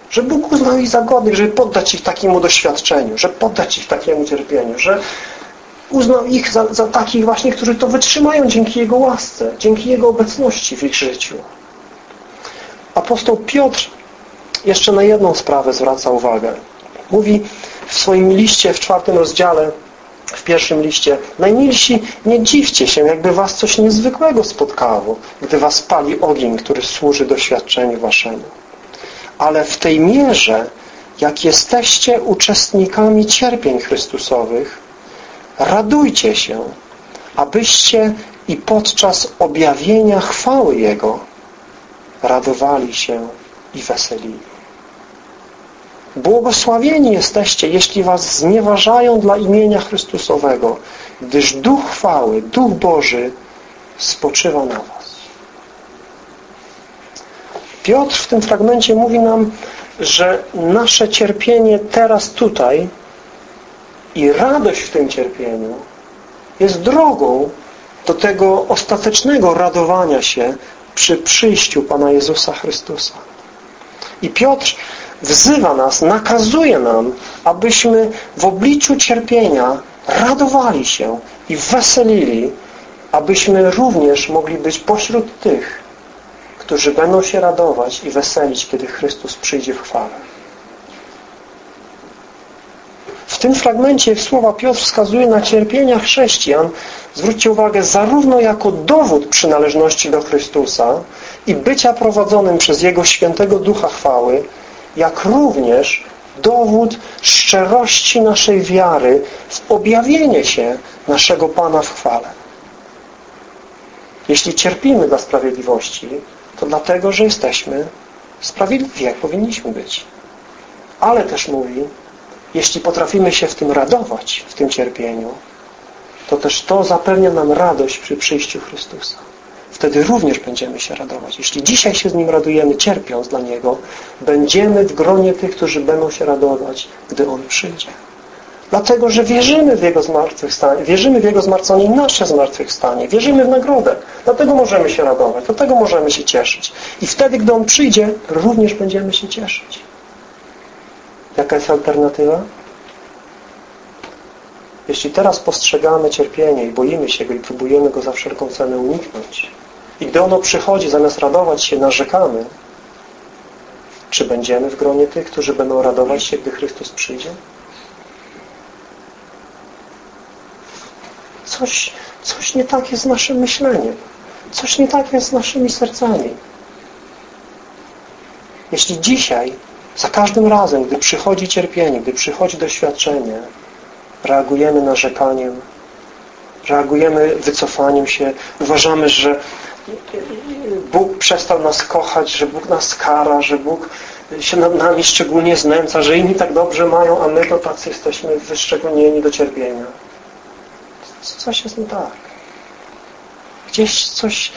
Że Bóg uznał ich za godnych, żeby poddać ich takiemu doświadczeniu, że poddać ich takiemu cierpieniu, że uznał ich za, za takich właśnie, którzy to wytrzymają dzięki Jego łasce, dzięki Jego obecności w ich życiu. Apostoł Piotr jeszcze na jedną sprawę zwraca uwagę. Mówi w swoim liście w czwartym rozdziale, w pierwszym liście, najmilsi, nie dziwcie się, jakby was coś niezwykłego spotkało, gdy was pali ogień, który służy doświadczeniu waszemu. Ale w tej mierze, jak jesteście uczestnikami cierpień Chrystusowych, radujcie się, abyście i podczas objawienia chwały Jego radowali się i weselili. Błogosławieni jesteście, jeśli was znieważają dla imienia Chrystusowego, gdyż Duch chwały, Duch Boży spoczywa na was. Piotr w tym fragmencie mówi nam, że nasze cierpienie teraz tutaj i radość w tym cierpieniu jest drogą do tego ostatecznego radowania się przy przyjściu Pana Jezusa Chrystusa. I Piotr wzywa nas, nakazuje nam, abyśmy w obliczu cierpienia radowali się i weselili, abyśmy również mogli być pośród tych, którzy będą się radować i weselić, kiedy Chrystus przyjdzie w chwale. W tym fragmencie słowa Piotr wskazuje na cierpienia chrześcijan, zwróćcie uwagę, zarówno jako dowód przynależności do Chrystusa i bycia prowadzonym przez Jego świętego Ducha chwały, jak również dowód szczerości naszej wiary w objawienie się naszego Pana w chwale. Jeśli cierpimy dla sprawiedliwości, to dlatego, że jesteśmy sprawiedliwi, jak powinniśmy być. Ale też mówi, jeśli potrafimy się w tym radować, w tym cierpieniu, to też to zapewnia nam radość przy przyjściu Chrystusa. Wtedy również będziemy się radować. Jeśli dzisiaj się z Nim radujemy, cierpiąc dla Niego, będziemy w gronie tych, którzy będą się radować, gdy On przyjdzie. Dlatego, że wierzymy w Jego zmartwychwstanie, wierzymy w Jego zmartwienie i nasze zmartwychwstanie, wierzymy w nagrodę. Dlatego możemy się radować, dlatego możemy się cieszyć. I wtedy, gdy On przyjdzie, również będziemy się cieszyć. Jaka jest alternatywa? Jeśli teraz postrzegamy cierpienie i boimy się go i próbujemy go za wszelką cenę uniknąć i gdy ono przychodzi, zamiast radować się, narzekamy, czy będziemy w gronie tych, którzy będą radować się, gdy Chrystus przyjdzie? Coś, coś nie tak jest z naszym myśleniem. Coś nie tak jest z naszymi sercami. Jeśli dzisiaj, za każdym razem, gdy przychodzi cierpienie, gdy przychodzi doświadczenie, reagujemy narzekaniem, reagujemy wycofaniem się, uważamy, że Bóg przestał nas kochać, że Bóg nas kara, że Bóg się nad nami szczególnie znęca, że inni tak dobrze mają, a my to tacy jesteśmy wyszczególnieni do cierpienia. Coś jest nie tak. Gdzieś coś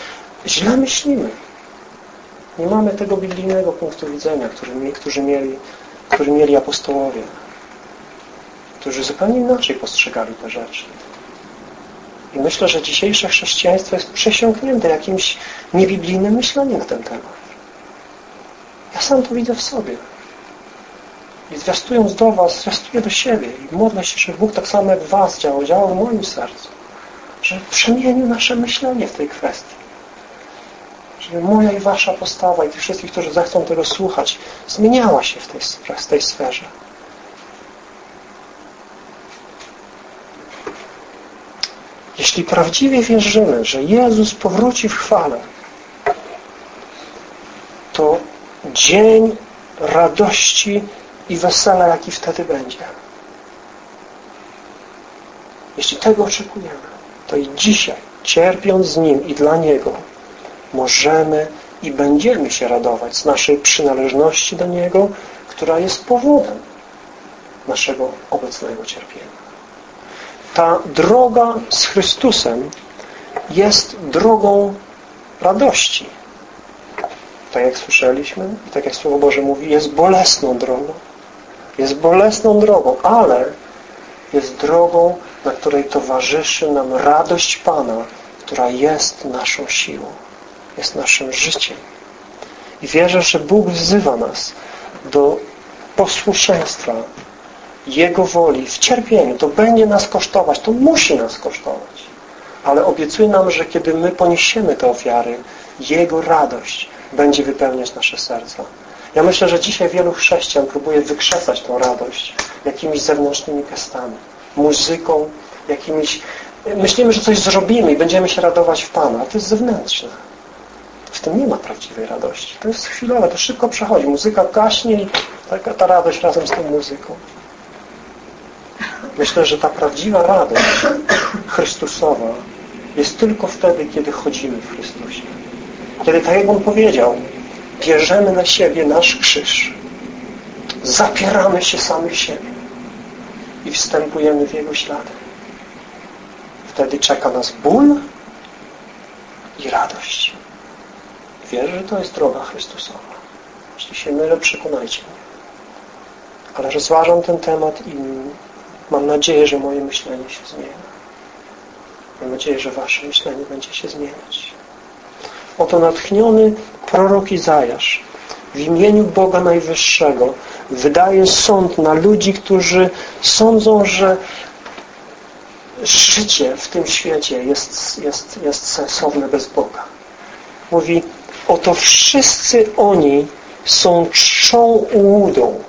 źle myślimy. Nie mamy tego biblijnego punktu widzenia, który, którzy mieli, który mieli apostołowie którzy zupełnie inaczej postrzegali te rzeczy. I myślę, że dzisiejsze chrześcijaństwo jest przesiąknięte jakimś niebiblijnym myśleniem na ten temat. Ja sam to widzę w sobie. I zwiastując do Was, zwiastuję do siebie i modlę się, żeby Bóg tak samo jak Was działał, działał w moim sercu. Żeby przemienił nasze myślenie w tej kwestii. Moja i Wasza postawa i tych wszystkich, którzy zechcą tego słuchać, zmieniała się w tej, w tej sferze. Jeśli prawdziwie wierzymy, że Jezus powróci w chwale, to dzień radości i wesela, jaki wtedy będzie. Jeśli tego oczekujemy, to i dzisiaj, cierpiąc z Nim i dla Niego, możemy i będziemy się radować z naszej przynależności do Niego, która jest powodem naszego obecnego cierpienia ta droga z Chrystusem jest drogą radości. Tak jak słyszeliśmy i tak jak Słowo Boże mówi, jest bolesną drogą. Jest bolesną drogą, ale jest drogą, na której towarzyszy nam radość Pana, która jest naszą siłą, jest naszym życiem. I wierzę, że Bóg wzywa nas do posłuszeństwa jego woli w cierpieniu. To będzie nas kosztować, to musi nas kosztować. Ale obiecuje nam, że kiedy my poniesiemy te ofiary, Jego radość będzie wypełniać nasze serca. Ja myślę, że dzisiaj wielu chrześcijan próbuje wykrzesać tą radość jakimiś zewnętrznymi gestami, muzyką, jakimiś... Myślimy, że coś zrobimy i będziemy się radować w Pana, a to jest zewnętrzne. W tym nie ma prawdziwej radości. To jest chwilowe, to szybko przechodzi. Muzyka gaśnie i taka ta radość razem z tą muzyką. Myślę, że ta prawdziwa radość Chrystusowa jest tylko wtedy, kiedy chodzimy w Chrystusie. Kiedy, tak jak On powiedział, bierzemy na siebie nasz krzyż, zapieramy się samych siebie i wstępujemy w Jego ślady. Wtedy czeka nas ból i radość. Wierzę, że to jest droga Chrystusowa. Jeśli się mylę, przekonajcie mnie. Ale rozważam ten temat i mam nadzieję, że moje myślenie się zmieni. Mam nadzieję, że wasze myślenie będzie się zmieniać. Oto natchniony prorok Izajasz w imieniu Boga Najwyższego wydaje sąd na ludzi, którzy sądzą, że życie w tym świecie jest, jest, jest sensowne bez Boga. Mówi, oto wszyscy oni są czczą ułudą.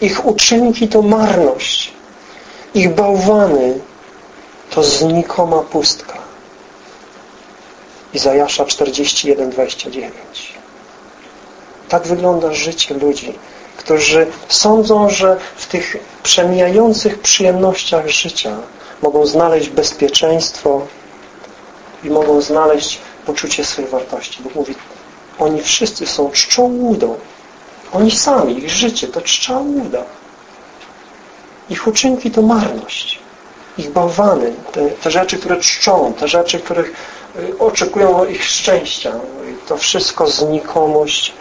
Ich uczynki to marność. Ich bałwany to znikoma pustka. Izajasza 41:29. Tak wygląda życie ludzi, którzy sądzą, że w tych przemijających przyjemnościach życia mogą znaleźć bezpieczeństwo i mogą znaleźć poczucie swojej wartości. Bóg mówi, oni wszyscy są czczą łudą. Oni sami, ich życie to czcza łuda. Ich uczynki to marność. Ich bałwany, te, te rzeczy, które czczą, te rzeczy, których y, oczekują ich szczęścia. To wszystko znikomość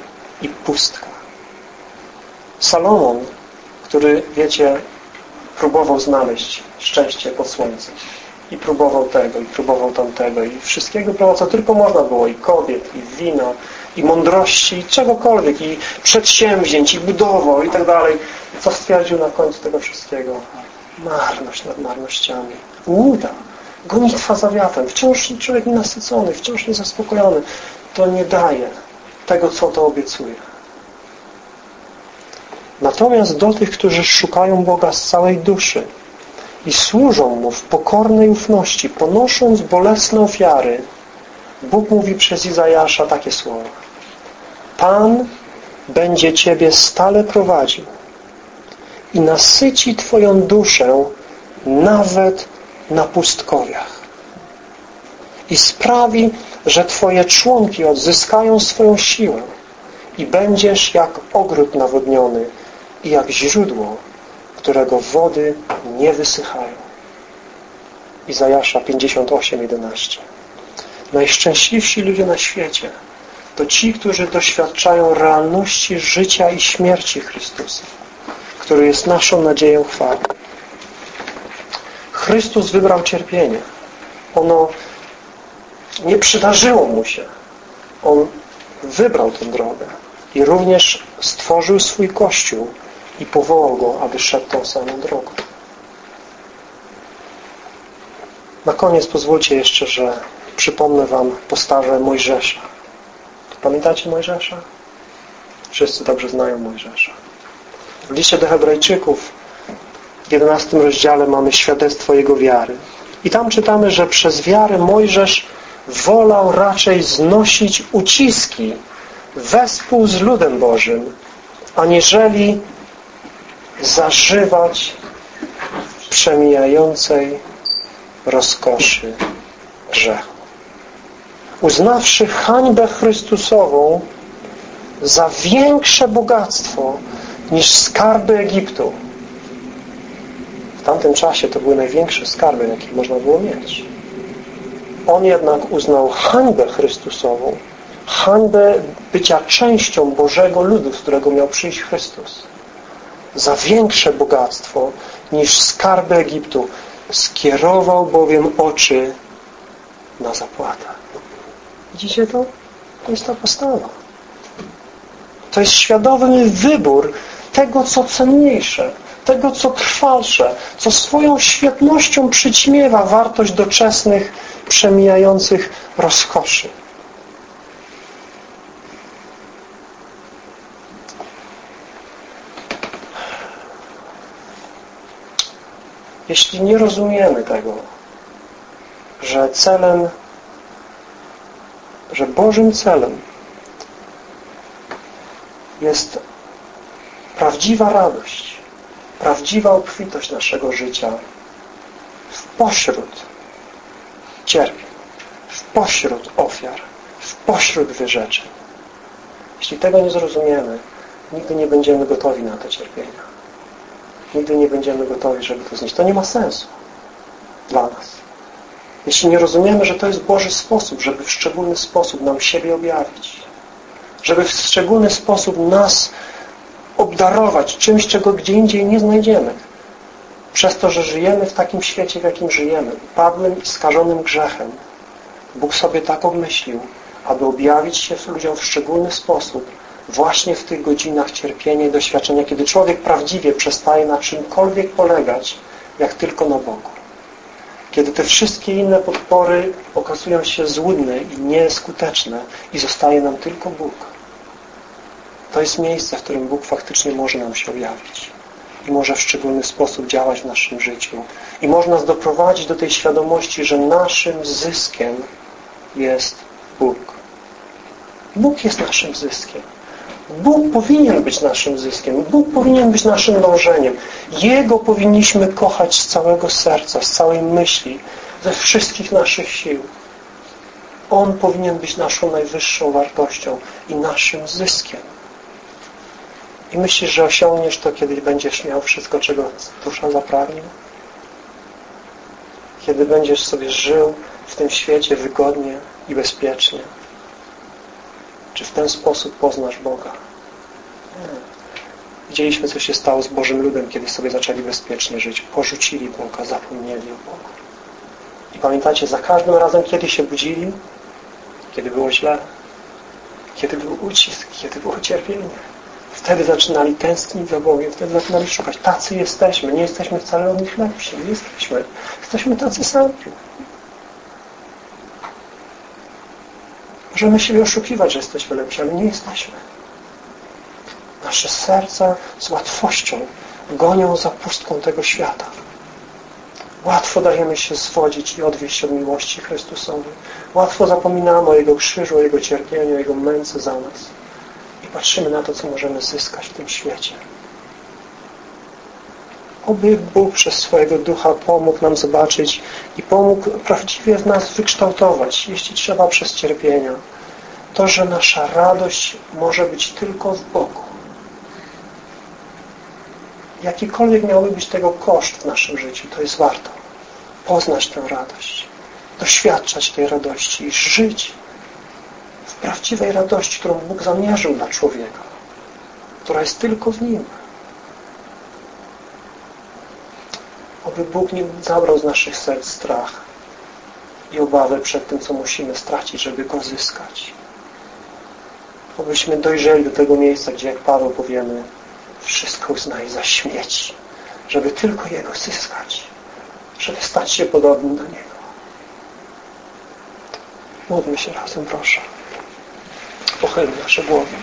i pustka. Salomon, który, wiecie, próbował znaleźć szczęście pod słońcem. I próbował tego, i próbował tamtego, i wszystkiego próbował, co tylko można było, i kobiet, i wina, i mądrości, i czegokolwiek, i przedsięwzięć, i budował, i tak dalej. Co stwierdził na końcu tego wszystkiego? Marność nad marnościami. Łuda. Gonitwa za wiatrem. Wciąż człowiek nienasycony, wciąż niezaspokojony. To nie daje tego, co to obiecuje. Natomiast do tych, którzy szukają Boga z całej duszy i służą Mu w pokornej ufności, ponosząc bolesne ofiary, Bóg mówi przez Izajasza takie słowa. Pan będzie Ciebie stale prowadził i nasyci Twoją duszę nawet na pustkowiach i sprawi, że Twoje członki odzyskają swoją siłę i będziesz jak ogród nawodniony i jak źródło, którego wody nie wysychają. Izajasza 58:11. Najszczęśliwsi ludzie na świecie to ci, którzy doświadczają realności życia i śmierci Chrystusa, który jest naszą nadzieją chwały. Chrystus wybrał cierpienie. Ono nie przydarzyło mu się. On wybrał tę drogę i również stworzył swój Kościół i powołał go, aby szedł tą samą drogą. Na koniec pozwólcie jeszcze, że przypomnę Wam postawę Mojżesza. Pamiętacie Mojżesza? Wszyscy dobrze znają Mojżesza. W liście do Hebrajczyków w 11 rozdziale mamy świadectwo jego wiary. I tam czytamy, że przez wiarę Mojżesz wolał raczej znosić uciski wespół z ludem Bożym, aniżeli zażywać przemijającej rozkoszy grzechu. Uznawszy hańbę Chrystusową za większe bogactwo niż skarby Egiptu. W tamtym czasie to były największe skarby, jakie można było mieć. On jednak uznał hańbę Chrystusową, hańbę bycia częścią Bożego ludu, z którego miał przyjść Chrystus za większe bogactwo niż skarby Egiptu. Skierował bowiem oczy na zapłatę. Widzicie to? To jest ta postawa. To jest świadomy wybór tego, co cenniejsze, tego, co trwalsze, co swoją świetnością przyćmiewa wartość doczesnych, przemijających rozkoszy. Jeśli nie rozumiemy tego, że celem że Bożym celem jest prawdziwa radość, prawdziwa obfitość naszego życia w pośród cierpień, w pośród ofiar, w pośród wyrzeczeń. Jeśli tego nie zrozumiemy, nigdy nie będziemy gotowi na te cierpienia. Nigdy nie będziemy gotowi, żeby to znieść. To nie ma sensu dla nas. Jeśli nie rozumiemy, że to jest Boży sposób, żeby w szczególny sposób nam siebie objawić, żeby w szczególny sposób nas obdarować czymś, czego gdzie indziej nie znajdziemy. Przez to, że żyjemy w takim świecie, w jakim żyjemy, upadłym i skażonym grzechem, Bóg sobie tak obmyślił, aby objawić się ludziom w szczególny sposób właśnie w tych godzinach cierpienia i doświadczenia, kiedy człowiek prawdziwie przestaje na czymkolwiek polegać, jak tylko na Bogu. Kiedy te wszystkie inne podpory okazują się złudne i nieskuteczne i zostaje nam tylko Bóg. To jest miejsce, w którym Bóg faktycznie może nam się objawić i może w szczególny sposób działać w naszym życiu. I można nas doprowadzić do tej świadomości, że naszym zyskiem jest Bóg. Bóg jest naszym zyskiem. Bóg powinien być naszym zyskiem. Bóg powinien być naszym dążeniem. Jego powinniśmy kochać z całego serca, z całej myśli, ze wszystkich naszych sił. On powinien być naszą najwyższą wartością i naszym zyskiem. I myślisz, że osiągniesz to, kiedy będziesz miał wszystko, czego dusza zapragnie? Kiedy będziesz sobie żył w tym świecie wygodnie i bezpiecznie? Czy w ten sposób poznasz Boga? Nie. Widzieliśmy, co się stało z Bożym ludem, kiedy sobie zaczęli bezpiecznie żyć. Porzucili Boga, zapomnieli o Bogu. I pamiętacie, za każdym razem, kiedy się budzili, kiedy było źle, kiedy był ucisk, kiedy było cierpienie, wtedy zaczynali tęsknić za Bogiem, wtedy zaczynali szukać. Tacy jesteśmy, nie jesteśmy wcale od nich lepsi, nie jesteśmy. Jesteśmy tacy sami. Możemy siebie oszukiwać, że jesteśmy lepsi, ale nie jesteśmy. Nasze serca z łatwością gonią za pustką tego świata. Łatwo dajemy się zwodzić i odwieść od miłości Chrystusowej. Łatwo zapominamy o Jego krzyżu, o Jego cierpieniu, o Jego męce za nas. I patrzymy na to, co możemy zyskać w tym świecie. Oby Bóg przez swojego Ducha pomógł nam zobaczyć i pomógł prawdziwie w nas wykształtować, jeśli trzeba przez cierpienia, to, że nasza radość może być tylko w Bogu. Jakikolwiek miałby być tego koszt w naszym życiu, to jest warto poznać tę radość, doświadczać tej radości i żyć w prawdziwej radości, którą Bóg zamierzył dla człowieka, która jest tylko w Nim. Oby Bóg nie zabrał z naszych serc strach i obawę przed tym, co musimy stracić, żeby Go zyskać. Obyśmy dojrzeli do tego miejsca, gdzie jak Paweł powiemy, wszystko uznaje za żeby tylko Jego zyskać, żeby stać się podobnym do Niego. Módlmy się razem, proszę. Pochylmy nasze głowy.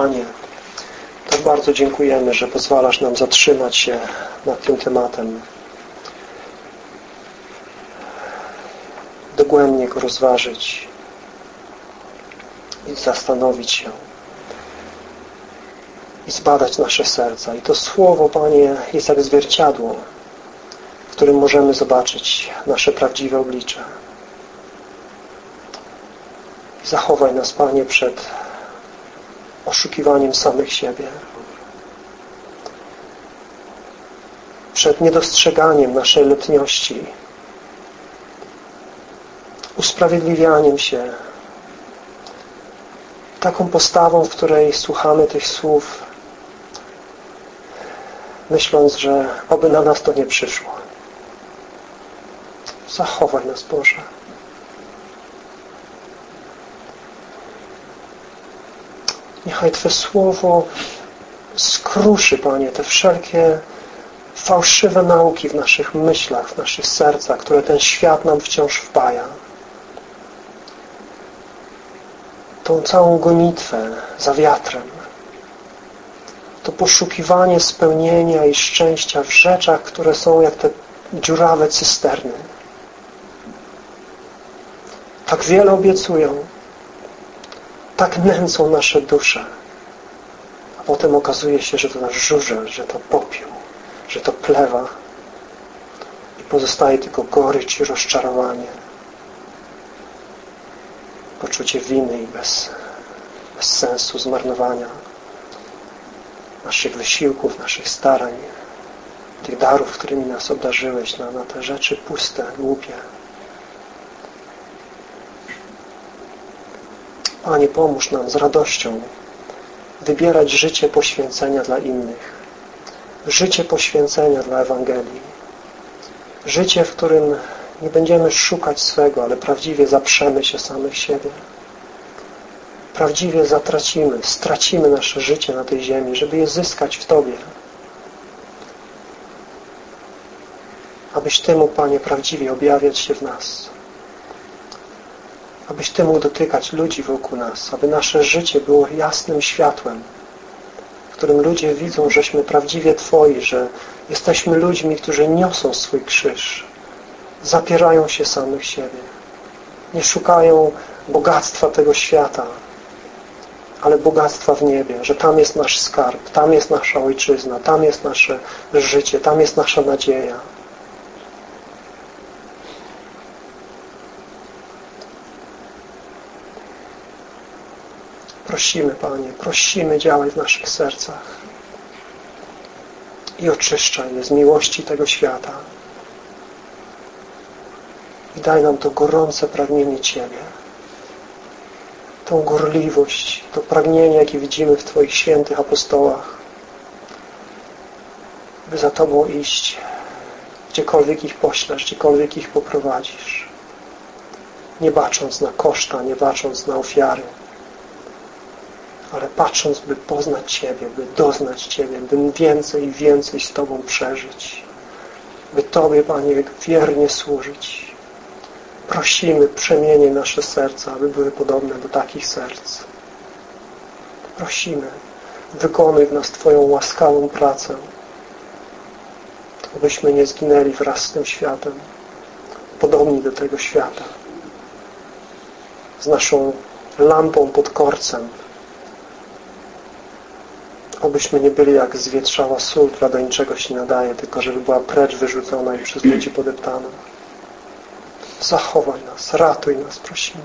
Panie, tak bardzo dziękujemy, że pozwalasz nam zatrzymać się nad tym tematem. Dogłębnie go rozważyć i zastanowić się i zbadać nasze serca. I to Słowo, Panie, jest jak zwierciadło, w którym możemy zobaczyć nasze prawdziwe oblicze. Zachowaj nas, Panie, przed oszukiwaniem samych siebie. Przed niedostrzeganiem naszej letniości. Usprawiedliwianiem się. Taką postawą, w której słuchamy tych słów, myśląc, że oby na nas to nie przyszło. Zachowaj nas, Boże. Niechaj Twe Słowo skruszy, Panie, te wszelkie fałszywe nauki w naszych myślach, w naszych sercach, które ten świat nam wciąż wpaja. tą całą gonitwę za wiatrem, to poszukiwanie spełnienia i szczęścia w rzeczach, które są jak te dziurawe cysterny. Tak wiele obiecują, tak nęcą nasze dusze, a potem okazuje się, że to nasz żurzel, że to popiół, że to plewa i pozostaje tylko gorycz i rozczarowanie, poczucie winy i bez, bez sensu zmarnowania naszych wysiłków, naszych starań, tych darów, którymi nas obdarzyłeś na, na te rzeczy puste, głupie. Panie, pomóż nam z radością wybierać życie poświęcenia dla innych. Życie poświęcenia dla Ewangelii. Życie, w którym nie będziemy szukać swego, ale prawdziwie zaprzemy się samych siebie. Prawdziwie zatracimy, stracimy nasze życie na tej ziemi, żeby je zyskać w Tobie. Abyś mógł, Panie, prawdziwie objawiać się w nas abyś Ty mógł dotykać ludzi wokół nas, aby nasze życie było jasnym światłem, w którym ludzie widzą, żeśmy prawdziwie Twoi, że jesteśmy ludźmi, którzy niosą swój krzyż, zapierają się samych siebie, nie szukają bogactwa tego świata, ale bogactwa w niebie, że tam jest nasz skarb, tam jest nasza ojczyzna, tam jest nasze życie, tam jest nasza nadzieja. Prosimy, Panie, prosimy, działaj w naszych sercach i oczyszczaj je z miłości tego świata. I daj nam to gorące pragnienie Ciebie, tą gorliwość, to pragnienie, jakie widzimy w Twoich świętych apostołach, by za Tobą iść, gdziekolwiek ich poślesz, gdziekolwiek ich poprowadzisz, nie bacząc na koszta, nie bacząc na ofiary, ale patrząc, by poznać Ciebie, by doznać Ciebie, by więcej i więcej z Tobą przeżyć, by Tobie, Panie, wiernie służyć. Prosimy, przemienie nasze serca, aby były podobne do takich serc. Prosimy, wykonuj w nas Twoją łaskawą pracę, abyśmy nie zginęli wraz z tym światem, podobni do tego świata, z naszą lampą pod korcem, Obyśmy nie byli jak zwietrzała sól, która do niczego się nadaje, tylko żeby była precz wyrzucona i przez ludzi podeptana. Zachowaj nas, ratuj nas, prosimy.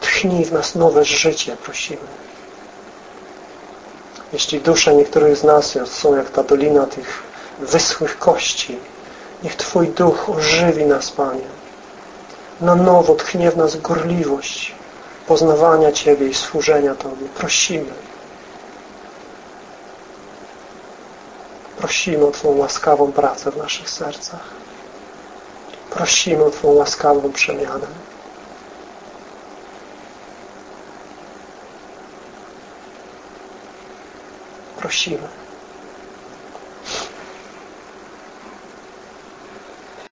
Tchnij w nas nowe życie, prosimy. Jeśli dusze niektórych z nas są jak ta dolina tych wyschłych kości, niech Twój duch ożywi nas, Panie. Na nowo tchnie w nas gorliwość poznawania Ciebie i służenia Tobie. Prosimy. Prosimy o Twoją łaskawą pracę w naszych sercach. Prosimy o Twoją łaskawą przemianę. Prosimy.